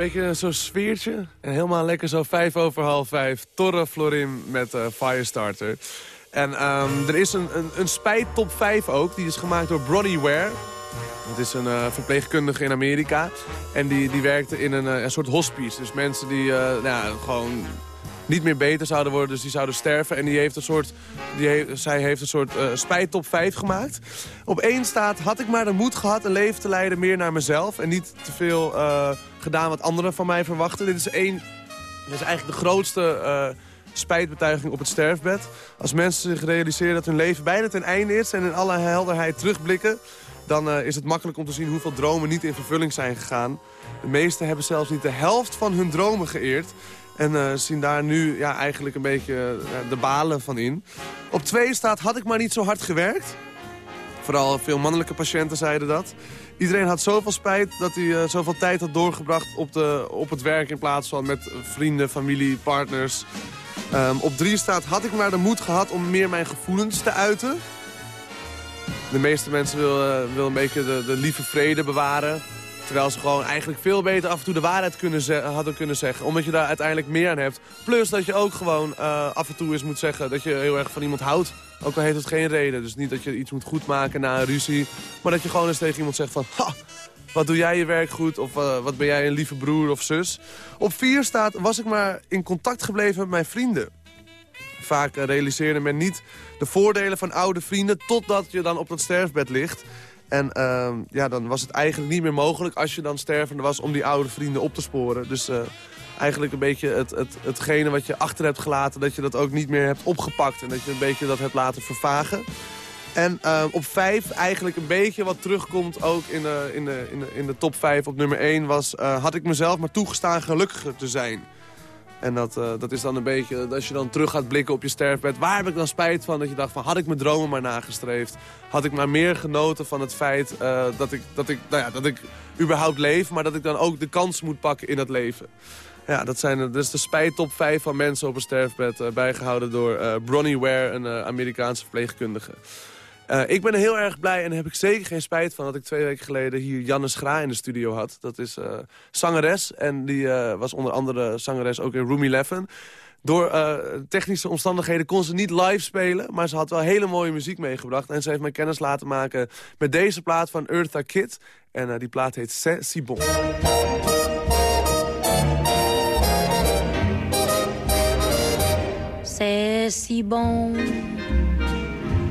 Beetje zo'n sfeertje. En helemaal lekker zo vijf over half vijf. Torre Florin met eh, Firestarter. En ehm, er is een, een, een spijt top 5 ook. Die is gemaakt door Bronnie Ware. Het is een eh, verpleegkundige in Amerika. En die, die werkte in een, eh, een soort hospice. Dus mensen die nou, gewoon niet meer beter zouden worden. Dus die zouden sterven. En die heeft een soort, die he- zij heeft een soort eh spijt top 5 gemaakt. Op één staat, had ik maar de moed gehad een leven te leiden meer naar mezelf. En niet te veel eh, gedaan wat anderen van mij verwachten. Dit is één, dit is eigenlijk de grootste eh, spijtbetuiging op het sterfbed. Als mensen zich realiseren dat hun leven bijna ten einde is... en in alle helderheid terugblikken... dan is het makkelijk om te zien hoeveel dromen niet in vervulling zijn gegaan. De meesten hebben zelfs niet de helft van hun dromen geëerd... En eh, zien daar nu ja, eigenlijk een beetje eh, de balen van in. Op twee staat, had ik maar niet zo hard gewerkt. Vooral veel mannelijke patiënten zeiden dat. Iedereen had zoveel spijt dat hij eh, zoveel tijd had doorgebracht op, de, op het werk... in plaats van met vrienden, familie, partners. Ehm, op drie staat, had ik maar de moed gehad om meer mijn gevoelens te uiten. De meeste mensen willen, willen een beetje de, de lieve vrede bewaren. Terwijl ze gewoon eigenlijk veel beter af en toe de waarheid kunnen hadden kunnen zeggen. Omdat je daar uiteindelijk meer aan hebt. Plus dat je ook gewoon eh, af en toe eens moet zeggen dat je heel erg van iemand houdt. Ook al heeft het geen reden. Dus niet dat je iets moet goedmaken na een ruzie. Maar dat je gewoon eens tegen iemand zegt van... Ha, wat doe jij je werk goed? Of eh, wat ben jij een lieve broer of zus? Op vier staat, was ik maar in contact gebleven met mijn vrienden. Vaak realiseerde men niet de voordelen van oude vrienden... totdat je dan op dat sterfbed ligt. En ehm, ja, dan was het eigenlijk niet meer mogelijk als je dan stervende was... om die oude vrienden op te sporen. Dus eh, eigenlijk een beetje het, het, hetgene wat je achter hebt gelaten... dat je dat ook niet meer hebt opgepakt. En dat je een beetje dat hebt laten vervagen. En ehm, op vijf eigenlijk een beetje wat terugkomt ook in de, in de, in de, in de top vijf op nummer één... was eh, had ik mezelf maar toegestaan gelukkiger te zijn. En dat, eh, dat is dan een beetje, als je dan terug gaat blikken op je sterfbed... waar heb ik dan spijt van? Dat je dacht van, had ik mijn dromen maar nagestreefd? Had ik maar meer genoten van het feit eh, dat, ik, dat, ik, nou ja, dat ik überhaupt leef... maar dat ik dan ook de kans moet pakken in het leven? Ja, dat, zijn, is de spijt top 5 van mensen op een sterfbed... eh, bijgehouden door Bronnie Ware, een Amerikaanse verpleegkundige. Eh, ik ben heel erg blij en heb ik zeker geen spijt van... dat ik twee weken geleden hier Janne Schra in de studio had. Dat is eh, zangeres en die eh, was onder andere zangeres ook in Room 11. Door technische omstandigheden kon ze niet live spelen... maar ze had wel hele mooie muziek meegebracht. En ze heeft mij kennis laten maken met deze plaat van Eartha Kitt. En die plaat heet C'est si bon. C'est si bon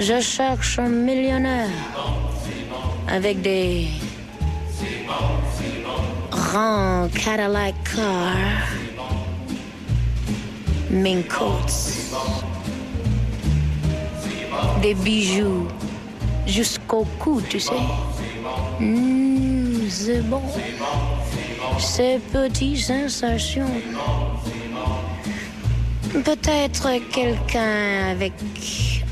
Je cherche un millionnaire avec des grands Cadillac cars, mink coats, des bijoux jusqu'au cou, tu sais. Hmm, c'est bon. Ces petites sensations. Peut-être quelqu'un avec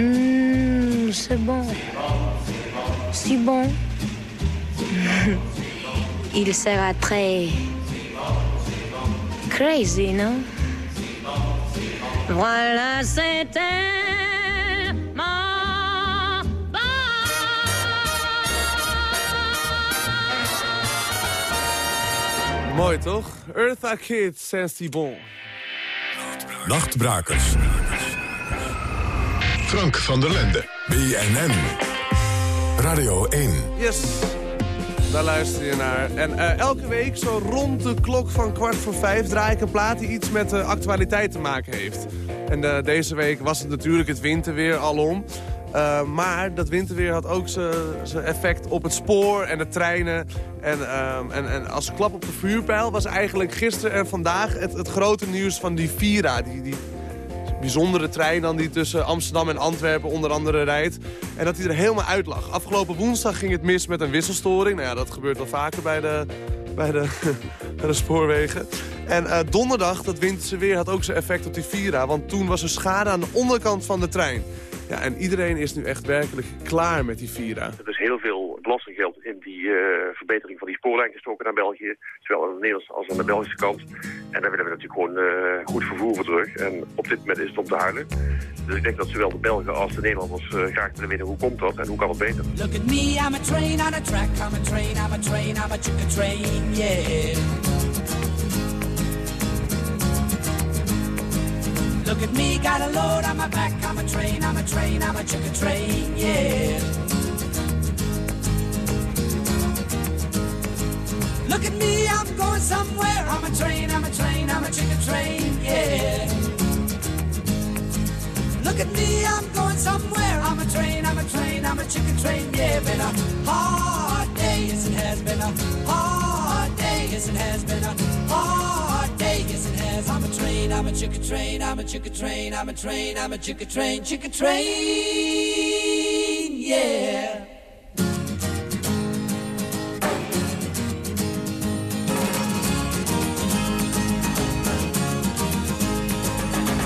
Hmm, c'est bon. Si bon. Il sera très crazy, non? Voilà, c'était Mooi toch? Eartha Kitt, Saint-Thibon. Nachtbrakers. Frank van der Lende. BNN. Radio 1. Yes, daar luister je naar. En eh, elke week, zo rond de klok van kwart voor vijf... draai ik een plaat die iets met de actualiteit te maken heeft. En eh, deze week was het natuurlijk het winterweer alom. Eh, maar dat winterweer had ook zijn effect op het spoor en de treinen. En, ehm, en, en als klap op de vuurpijl was eigenlijk gisteren en vandaag het, het grote nieuws van die Vira. Die, die bijzondere trein dan die tussen Amsterdam en Antwerpen onder andere rijdt. En dat hij er helemaal uit lag. Afgelopen woensdag ging het mis met een wisselstoring. Nou ja, dat gebeurt wel vaker bij de, bij de, bij de spoorwegen. En eh, donderdag, dat winterse weer, had ook zijn effect op die Vira. Want toen was er schade aan de onderkant van de trein. Ja, en iedereen is nu echt werkelijk klaar met die Vira. Er is heel veel belastinggeld in die eh, verbetering van die spoorlijn gestoken naar België. Zowel aan de Nederlandse als aan de Belgische kant. En daar willen we natuurlijk gewoon eh, goed vervoer voor terug. En op dit moment is het om te huilen. Dus ik denk dat zowel de Belgen als de Nederlanders eh, graag willen weten hoe komt dat en hoe kan het beter. Look at me, I'm a train on a track. I'm a train, I'm a train, I'm a chicken train, yeah. Look at me, got a load on my back. I'm a train, I'm a train, I'm a chicken train, yeah. Look at me, I'm going somewhere. I'm a train, I'm a train, I'm a chicken train, yeah. Look at me, I'm going somewhere. I'm a train, I'm a train, I'm a chicken train, yeah. Been a hard day, yes it has been a hard day, yes it has been a train, I'm a chicken train, I'm a chicken train, I'm a train, I'm a chicken train, chicken train, yeah.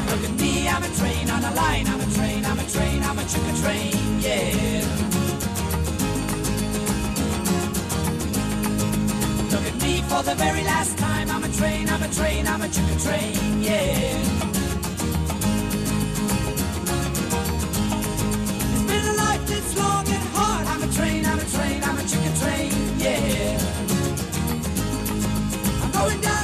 Look at me, I'm a train on a line, I'm a train, I'm a train, I'm a chicken train, yeah. For the very last time, I'm a train, I'm a train, I'm a chicken train, yeah. It's been a life that's long and hard, I'm a train, I'm a train, I'm a chicken train, yeah. I'm going down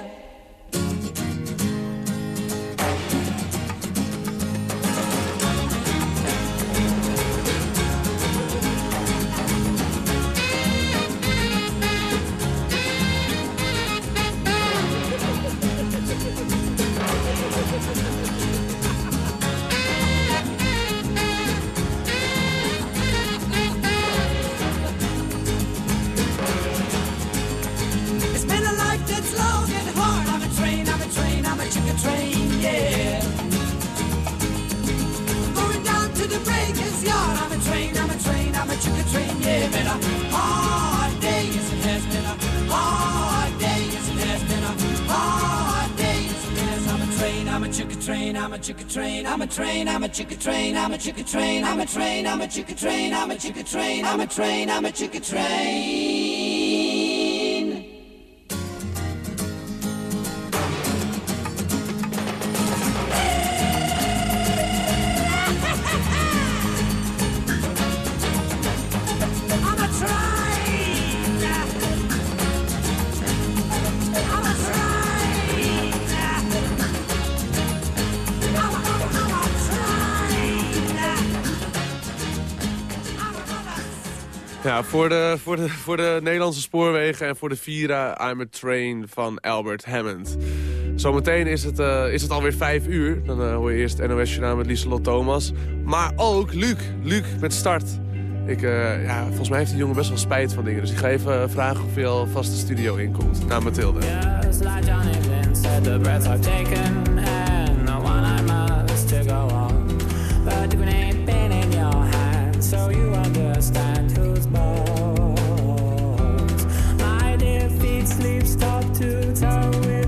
Yard. I'm a train, I'm a train, I'm a chicken train. Yeah, been a hard day. Yes, it has been a hard day. Yes, it has been a hard day. Yes, it has. I'm a train, I'm a chicken train, I'm a chicken train, I'm a train, I'm a chicken train, I'm a chicken train, I'm a train, I'm a chicken train, I'm a chicken train, I'm a train, I'm a chicken train. Voor de, voor, de, voor de Nederlandse spoorwegen en voor de Vira I'm a Train van Albert Hammond. Zometeen is het, eh, is het alweer vijf uur. Dan eh, hoor je eerst NOS Journaal met Lieselot Thomas. Maar ook Luc. Luc met start. Ik, eh, ja, volgens mij heeft die jongen best wel spijt van dingen. Dus ik ga even vragen of hij al vast de studio inkomt. Naar Mathilde. Just like defeat sleeps top to toe with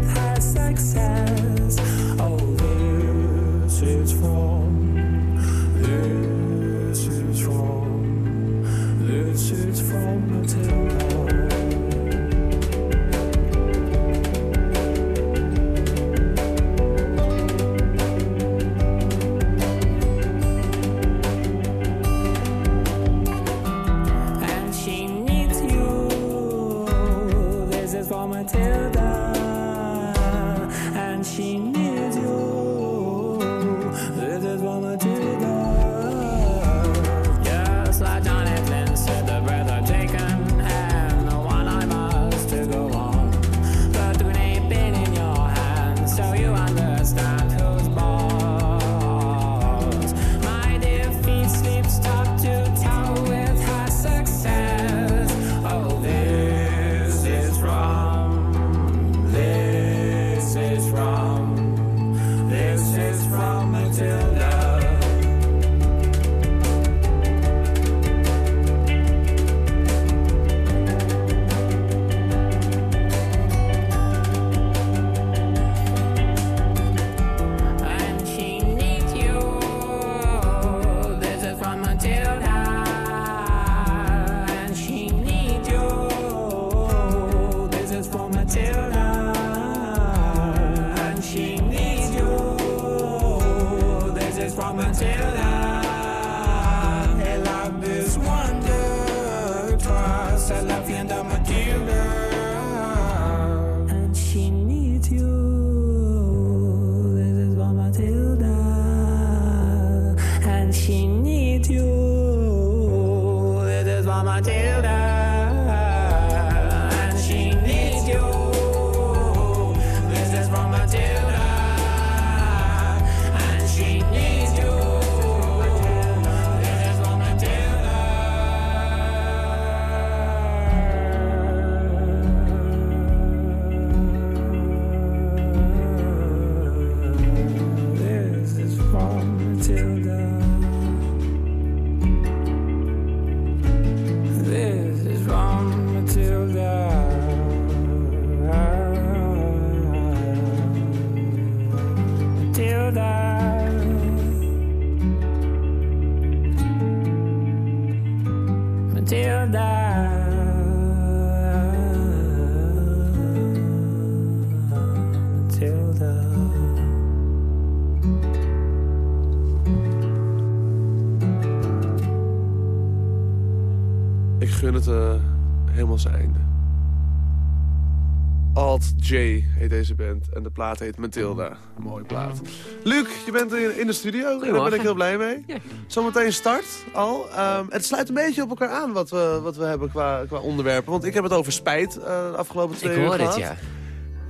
deze band en de plaat heet Matilda. Mooie plaat. Luc, je bent in, de studio en daar ben ik heel blij mee. Zometeen start al. Ehm, het sluit een beetje op elkaar aan wat we, wat we hebben qua, qua onderwerpen. Want ik heb het over spijt eh, de afgelopen twee Ik uur hoor het, gehad. ja.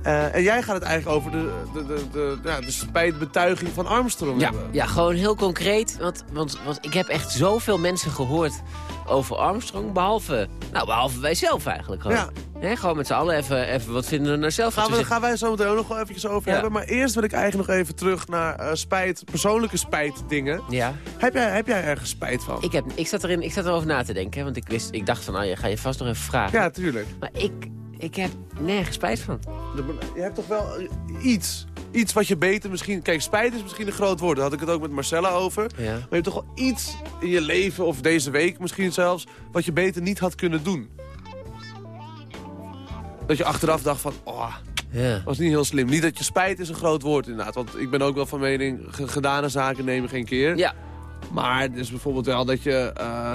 Eh, en jij gaat het eigenlijk over de, de, de, de, ja, de spijtbetuiging van Armstrong Ja, hebben. ja, gewoon heel concreet. Want, want, want ik heb echt zoveel mensen gehoord over Armstrong. Behalve, nou, behalve wij zelf eigenlijk. Gewoon, Ja. Hè, gewoon met z'n allen even, even wat vinden we nou zelf. Gaan we, gaan wij zo meteen ook nog wel eventjes over Ja. hebben. Maar eerst wil ik eigenlijk nog even terug naar eh, spijt, persoonlijke spijtdingen. Ja. Heb jij, heb jij ergens spijt van? Ik, heb, ik, zat erin, ik zat erover na te denken, want ik, wist, ik dacht van, nou, je ga je vast nog even vragen. Ja, tuurlijk. Maar ik, ik heb nergens spijt van. Je hebt toch wel eh, iets, iets wat je beter misschien... Kijk, spijt is misschien een groot woord. Daar had ik het ook met Marcella over. Ja. Maar je hebt toch wel iets in je leven, of deze week misschien zelfs... wat je beter niet had kunnen doen. Dat je achteraf dacht van... Oh, Ja. was niet heel slim. Niet dat je spijt is een groot woord inderdaad. Want ik ben ook wel van mening... ge- gedane zaken nemen geen keer. Ja. Maar dus bijvoorbeeld wel dat je... eh,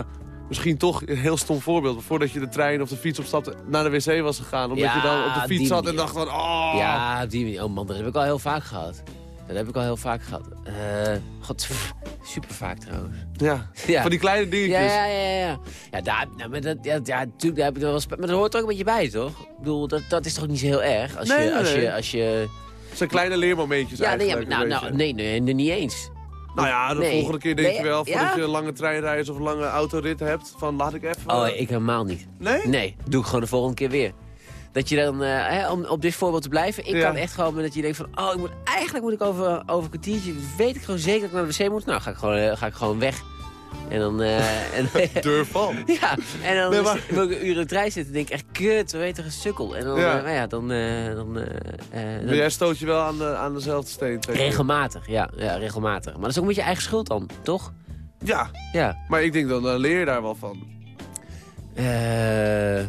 misschien toch een heel stom voorbeeld. Voordat je de trein of de fiets opstapte, naar de wc was gegaan. Omdat Ja, je dan op de fiets zat en dacht van... Oh, Ja, die manier. Oh man, dat heb ik al heel vaak gehad. Dat heb ik al heel vaak gehad. Eh God, pff, super vaak trouwens. Ja, Ja. van die kleine dingetjes. Ja, ja, ja. Ja, ja daar, nou, maar dat, ja, ja, natuurlijk, daar heb ik wel spijt. Maar dat hoort er ook een beetje bij, toch? Ik bedoel, dat, dat is toch niet zo heel erg? Als Nee, je, als nee. je, als je... Het zijn kleine leermomentjes Ja, nee, ja, eigenlijk. nou, nou, nee, nee, nee, niet eens. Nou ja, de Nee. volgende keer denk Nee, je wel, voordat ja? je een lange treinreis of een lange autorit hebt, van laat ik even... Oh, ik helemaal niet. Nee? Nee, doe ik gewoon de volgende keer weer. Dat je dan, eh, hè, om op dit voorbeeld te blijven, ik Ja. kan echt gewoon dat je denkt van, oh, ik moet, eigenlijk moet ik over, over een kwartiertje, weet ik gewoon zeker dat ik naar de wc moet. Nou, ga ik gewoon, eh, ga ik gewoon weg. En dan... en, Durf van. Ja, en dan Nee, maar- wil ik een uur in de trein zitten en denk ik echt, kut, we weten een sukkel. En dan, Ja. ja, ja dan... eh, dan, eh, dan- Maar jij stoot je wel aan, de, aan dezelfde steen. regelmatig, ja, ja, regelmatig. Maar dat is ook een beetje eigen schuld dan, toch? Ja, Ja. maar ik denk dan, dan leer je daar wel van. Eh,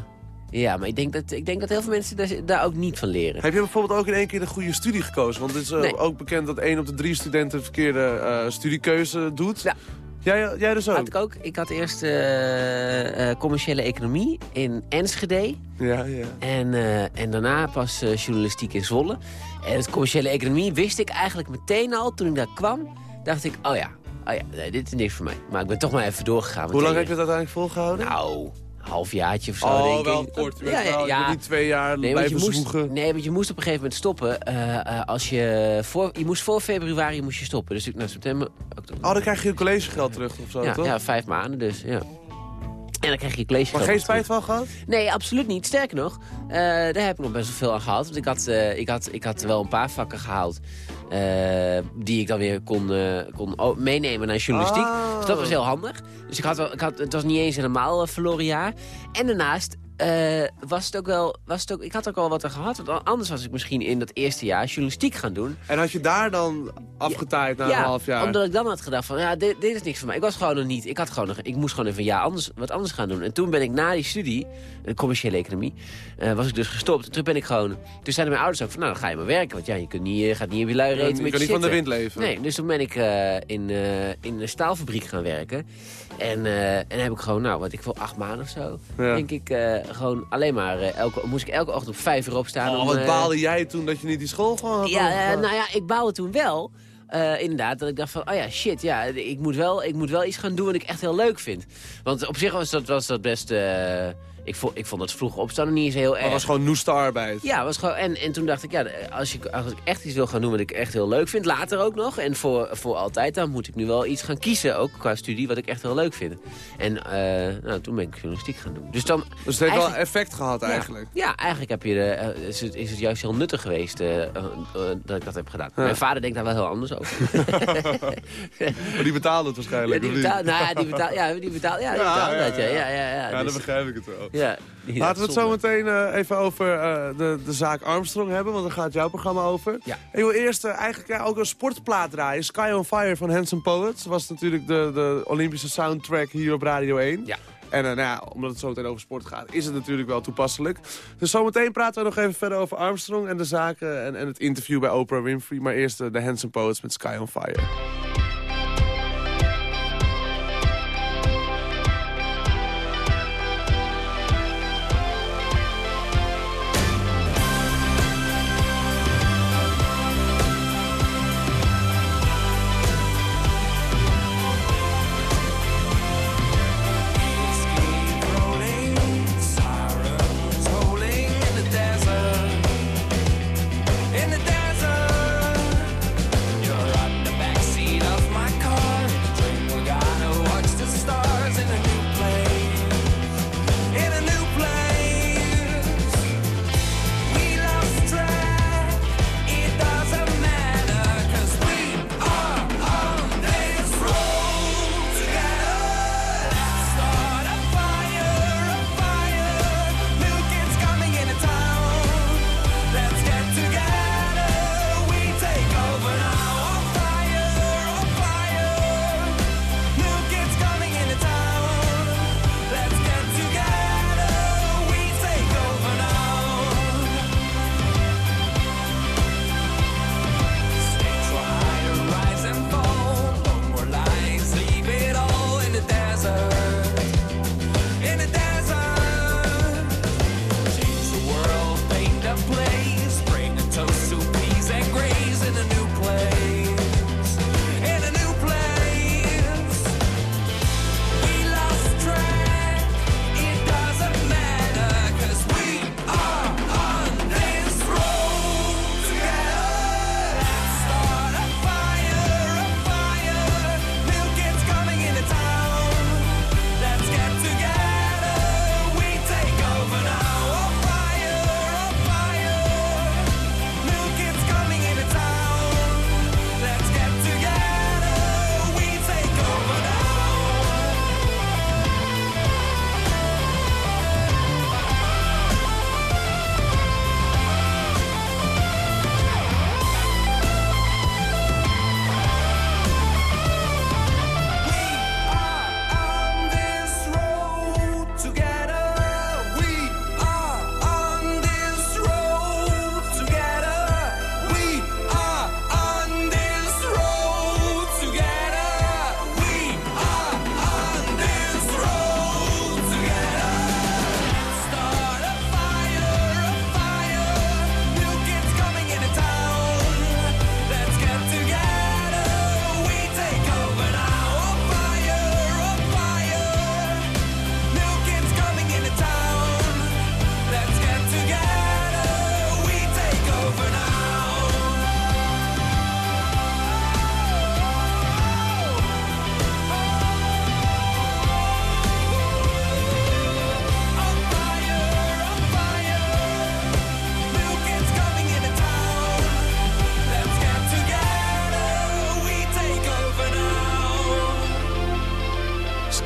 ja, maar ik denk, dat, ik denk dat heel veel mensen daar, daar ook niet van leren. Heb je bijvoorbeeld ook in één keer de goede studie gekozen? Want het is Nee. ook bekend dat één op de drie studenten de verkeerde eh, studiekeuze doet. Ja. Jij, jij dus ook? Had ik ook. Ik had eerst eh, eh, commerciële economie in Enschede. Ja, ja. En, eh, en daarna pas journalistiek in Zwolle. En het commerciële economie wist ik eigenlijk meteen al. Toen ik daar kwam, dacht ik, oh ja, oh ja nee, dit is niks voor mij. Maar ik ben toch maar even doorgegaan. Hoe lang heb je het uiteindelijk volgehouden? Nou, halfjaartje of zo, oh, denk wel ik. kort. Je Ja, ja, wel- je ja. niet twee jaar Nee, want je blijven moest, zwoegen. nee, want je moest op een gegeven moment stoppen. eh, als je, voor, je moest voor februari moest je stoppen. Dus ik naar september... oktober. Oh, dan krijg je collegegeld terug of zo, ja, toch? ja, vijf maanden dus, ja. En dan krijg je college Maar geen spijt van gehad? Nee, absoluut niet. Sterker nog, eh, daar heb ik nog best wel veel aan gehad. Want ik had, ik had, ik had wel een paar vakken gehaald... eh, die ik dan weer kon, eh, kon meenemen naar journalistiek. Ah. Dus dat was heel handig. Dus ik had wel, ik had, het was niet eens helemaal een verloren jaar. En daarnaast eh, was het ook wel... Was het ook, ik had ook al wat er gehad. Want anders was ik misschien in dat eerste jaar journalistiek gaan doen. En had je daar dan afgetaaid na een half jaar? omdat ik dan had gedacht van, ja, dit, dit is niks voor mij. Ik was gewoon nog niet, ik had gewoon nog, ik moest gewoon even een jaar anders, wat anders gaan doen. En toen ben ik na die studie, commerciële economie, eh, was ik dus gestopt. En toen ben ik gewoon, toen zeiden mijn ouders ook van, nou, dan ga je maar werken. Want ja, je kunt niet, gaat niet in je lui Ja, reten je met kan je niet van de wind leven. Nee, dus toen ben ik eh, in, in een staalfabriek gaan werken. En, en heb ik gewoon, nou, wat ik wil, acht maanden of zo. Denk ik gewoon alleen maar, eh, elke, moest ik elke ochtend op vijf uur opstaan. Oh, om, wat eh, baalde jij toen dat je niet die school gewoon had ja, eh, nou ja, ik bouwde toen wel. inderdaad, dat ik dacht van, oh ja, shit, ja, ik moet, wel, ik moet wel iets gaan doen wat ik echt heel leuk vind. Want op zich was dat, was dat best, ik, vond, ik vond het vroeg opstaan niet eens heel erg. Maar was gewoon noeste arbeid. Ja, was gewoon, en, en toen dacht ik, ja, als, je, als ik echt iets wil gaan doen wat ik echt heel leuk vind, later ook nog, en voor, voor altijd, dan moet ik nu wel iets gaan kiezen, ook qua studie, wat ik echt heel leuk vind. En eh, nou, toen ben ik journalistiek gaan doen. Dus, dan, Dus het heeft wel effect gehad eigenlijk. Ja, eigenlijk heb je de, eh, is, het, is het juist heel nuttig geweest eh, dat ik dat heb gedaan. Ja. Mijn vader denkt daar wel heel anders over. Maar die betaalde het waarschijnlijk. nou, ja, die betaalt, ja, die betaalt, ja, die betaalt dat, ja, ja, ja, ja. Ja, dan Dus- begrijp ik het wel. Ja, Laten we het zo zonde. meteen eh, even over eh, de, de zaak Armstrong hebben, want daar gaat jouw programma over. Ja. Ik wil eerst eh, eigenlijk ja, ook een sportplaat draaien. Sky on Fire van Hanson Poets was natuurlijk de, de Olympische soundtrack hier op Radio 1. Ja. En nou ja, omdat het zo meteen over sport gaat, is het natuurlijk wel toepasselijk. Dus zometeen praten we nog even verder over Armstrong en de zaken en, en het interview bij Oprah Winfrey. Maar eerst de Hanson Poets met Sky on Fire.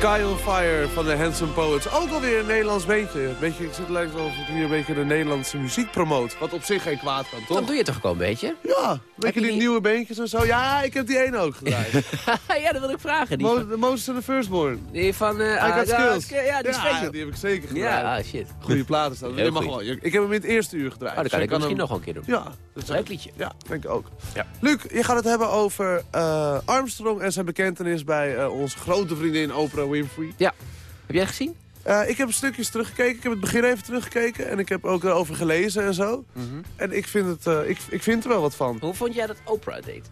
Sky on Fire van de Handsome Poets. Ook alweer een Nederlands beentje. Een beetje, ik zit lijkt wel of ik hier een beetje de Nederlandse muziek promoot. Wat op zich geen kwaad kan, toch? Dat doe je toch gewoon een beetje? Ja, een beetje die nieuwe beentjes en zo. Ja, ik heb die ene ook gedraaid. ja, dat wil ik vragen. Die Mo van- de Moses and the Firstborn. Die van... eh, I ah, got ja, skills. sk- Ja, die die heb ik zeker gedraaid. Ja, ah, shit. Goede platen staan. Heel Je mag wel. Je- Ik heb hem in het eerste uur gedraaid. Oh, dan kan Dus ik je misschien hem- nog een keer doen. Ja, dat is Leuk liedje. Ja, denk ik ook. Ja. Luc, je gaat het hebben over eh, Armstrong en zijn bekentenis bij eh, onze grote vriendin Oprah Winfrey. Ja. Heb jij gezien? Eh, ik heb stukjes teruggekeken. Ik heb het begin even teruggekeken. En ik heb ook erover gelezen en zo. Mhm. En ik vind, het, eh, ik, ik vind er wel wat van. Hoe vond jij dat Oprah deed?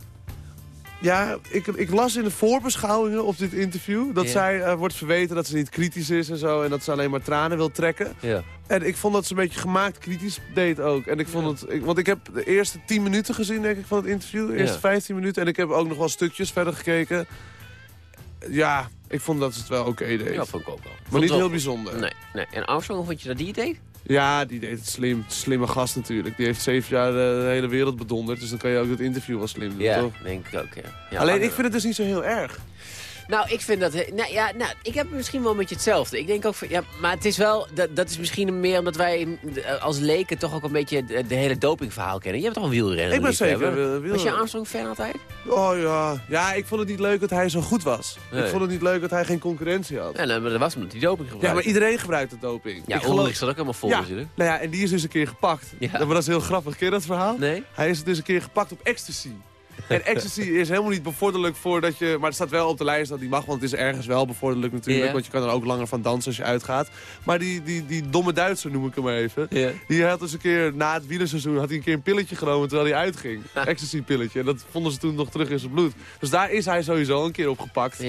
Ja, ik, ik las in de voorbeschouwingen op dit interview... dat zij eh, wordt verweten dat ze niet kritisch is en zo... en dat ze alleen maar tranen wil trekken. Ja. En ik vond dat ze een beetje gemaakt kritisch deed ook. En ik vond het, ik, want ik heb de eerste 10 minuten gezien, denk ik, van het interview. De eerste Ja. 15 minuten. En ik heb ook nog wel stukjes verder gekeken. Ja, ik vond dat ze het wel oké deed. Ja, vond ik ook wel. Maar Vond niet heel bijzonder. Nee, nee. En Armstrong, vond je dat die het deed? Ja, die deed het slim. Slimme gast natuurlijk. Die heeft zeven jaar de, de hele wereld bedonderd. Dus dan kan je ook het interview wel slim doen, Ja, toch? denk ik ook, ja. ja Alleen, ik vind het dus niet zo heel erg. Nou, ik vind dat... Nou, ja, nou, ik heb misschien wel een beetje hetzelfde. Ik denk ook van... Ja, maar het is wel... Dat, dat is misschien meer omdat wij eh, als leken toch ook een beetje de, de hele dopingverhaal kennen. Je hebt toch een wielrenner? Ik ben zeker wielrenner. Was je Armstrong-fan altijd? Oh ja. Ja, ik vond het niet leuk dat hij zo goed was. Nee. Ik vond het niet leuk dat hij geen concurrentie had. Ja, nou, maar dat was omdat hij doping gebruikte. Ja, maar iedereen gebruikt de doping. Ja, Ik geloof- zat ook helemaal vol ja, natuurlijk. Nou ja, en die is dus een keer gepakt. Ja. Maar dat is heel grappig. Ken je dat verhaal? Nee. Hij is dus een keer gepakt op ecstasy. En ecstasy is helemaal niet bevorderlijk voor dat je... Maar het staat wel op de lijst dat die mag, want het is ergens wel bevorderlijk natuurlijk. Want je kan er ook langer van dansen als je uitgaat. Maar die, die, die domme Duitser, noem ik hem maar even... Die had dus een keer, na het wielerseizoen, had hij een keer een pilletje genomen terwijl hij uitging. Ecstasy-pilletje. En dat vonden ze toen nog terug in zijn bloed. Dus daar is hij sowieso een keer op gepakt.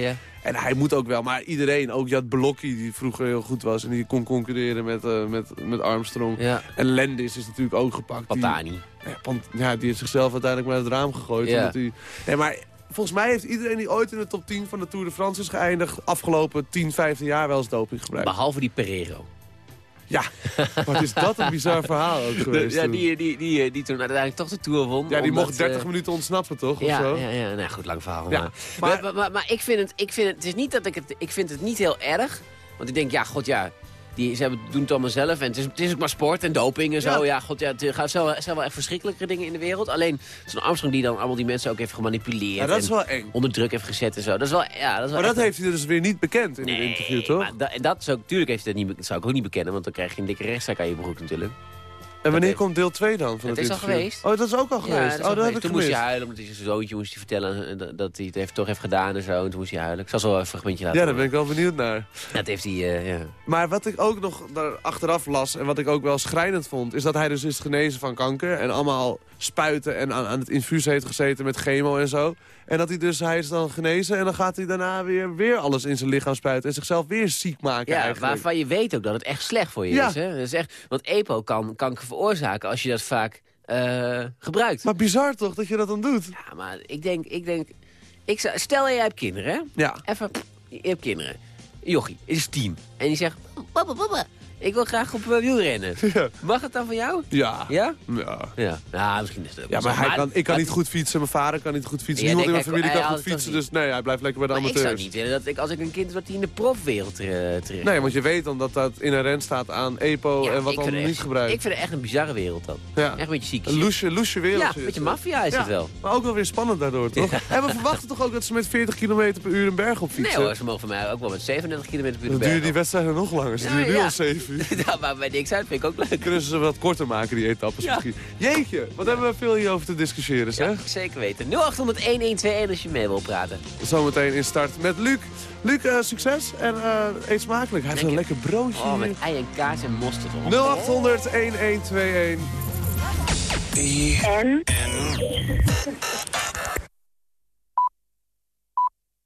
En hij moet ook wel, maar iedereen, ook Jad Blokkie, die vroeger heel goed was... en die kon concurreren met, eh, met, met Armstrong. Ja. En Landis is natuurlijk ook gepakt. Die- Patani. ja, want, ja, die heeft zichzelf uiteindelijk met het raam gegooid. Ja. Omdat hij, nee, maar volgens mij heeft iedereen die ooit in de top 10 van de Tour de France is geëindigd... afgelopen 10, 15 jaar wel eens doping gebruikt. Behalve die Pereiro. Ja, wat is dat een bizar verhaal ook geweest ja, die, die, die, die toen uiteindelijk toch de Tour won. Ja, die mocht 30 eh, minuten ontsnappen, toch? Ja, of zo? ja, ja, nee, goed, lang verhaal. Ja, maar, maar- maar, maar, maar ik, vind het, ik vind het, het is niet dat ik het, ik vind het niet heel erg. Want ik denk, ja, god ja, die, ze hebben, doen het allemaal zelf. En het is, het is ook maar sport en doping en zo. Ja. Ja, god ja, het gaat, zijn, wel, zijn wel echt verschrikkelijke dingen in de wereld. Alleen zo'n Armstrong die dan allemaal die mensen ook heeft gemanipuleerd. Ja, dat is en wel eng. Onder druk heeft gezet en zo. Dat is wel, ja, dat is wel Maar dat heeft hij dus weer niet bekend in het Nee, interview, toch? maar en dat is ook, tuurlijk heeft hij dat niet, dat zou ik ook niet bekennen, want dan krijg je een dikke rechtszaak aan je broek natuurlijk. En wanneer komt deel 2 dan van Het het, is al geweest. Oh, dat is ook al Ja, geweest. dat oh, al dat heb ik Toen moest hij huilen, omdat hij zijn zoontje moest hij vertellen eh, dat, dat hij het heeft, toch heeft gedaan en zo. En toen moest hij huilen. Ik zal zo wel even een fragmentje laten Ja, daar ben ik wel benieuwd naar. Ja, Dat heeft hij, eh, ja. Maar wat ik ook nog daar achteraf las en wat ik ook wel schrijnend vond... is dat hij dus is genezen van kanker en allemaal spuiten en aan, aan het infuus heeft gezeten met chemo en zo. En dat hij dus, hij is dan genezen en dan gaat hij daarna weer, weer alles in zijn lichaam spuiten... en zichzelf weer ziek maken Ja, eigenlijk. waarvan je weet ook dat het echt slecht voor je Ja. is. Hè? Dat is echt, want EPO kan kanker veroorzaken als je dat vaak eh, gebruikt. Maar bizar toch dat je dat dan doet? Ja, maar ik denk, ik denk... Ik zou, stel jij hebt kinderen, hè? Ja. Even, je hebt kinderen. Jochie, is tien. En die zegt, papa, papa, ik wil graag op eh, wielrennen. Mag het dan van jou? Ja. Ja? Ja. Ja, nou, misschien is het ook Ja, maar hij kan, ik kan maar- niet goed fietsen, mijn vader kan niet goed fietsen. Niemand in mijn familie kan hij goed fietsen, dus nee, hij blijft lekker bij de Maar ik amateurs. zou niet willen dat ik, als ik een kind wat die in de profwereld eh, terecht Nee, want je weet dan dat dat inherent staat aan EPO Ja, en wat ik dan niet gebruikt. Ik vind het echt een bizarre wereld dan. Ja. Echt een beetje ziek. Een loesje, loesje wereld. Ja, een beetje maffia is het wel. Maar ook wel weer spannend daardoor, toch? En we verwachten toch ook dat ze met 40 km per uur een berg op Nee fietsen? hoor, ze mogen van mij ook wel met 37 km per uur Dan duren die wedstrijden nog langer. Ze duren nu al 7 uur. Ja, maar bij niks uit vind ik ook leuk. Kunnen ze ze wat korter maken, die etappes Ja. misschien. Jeetje, wat hebben we veel hierover te discussiëren, zeg. Zeker weten. 0800-1121 als je mee wil praten. Zometeen in start met Luc. Luc, eh, succes en eh, eet smakelijk. Hij heeft een lekker broodje Oh, met ei en kaas en mosterd. 0800 1121. En?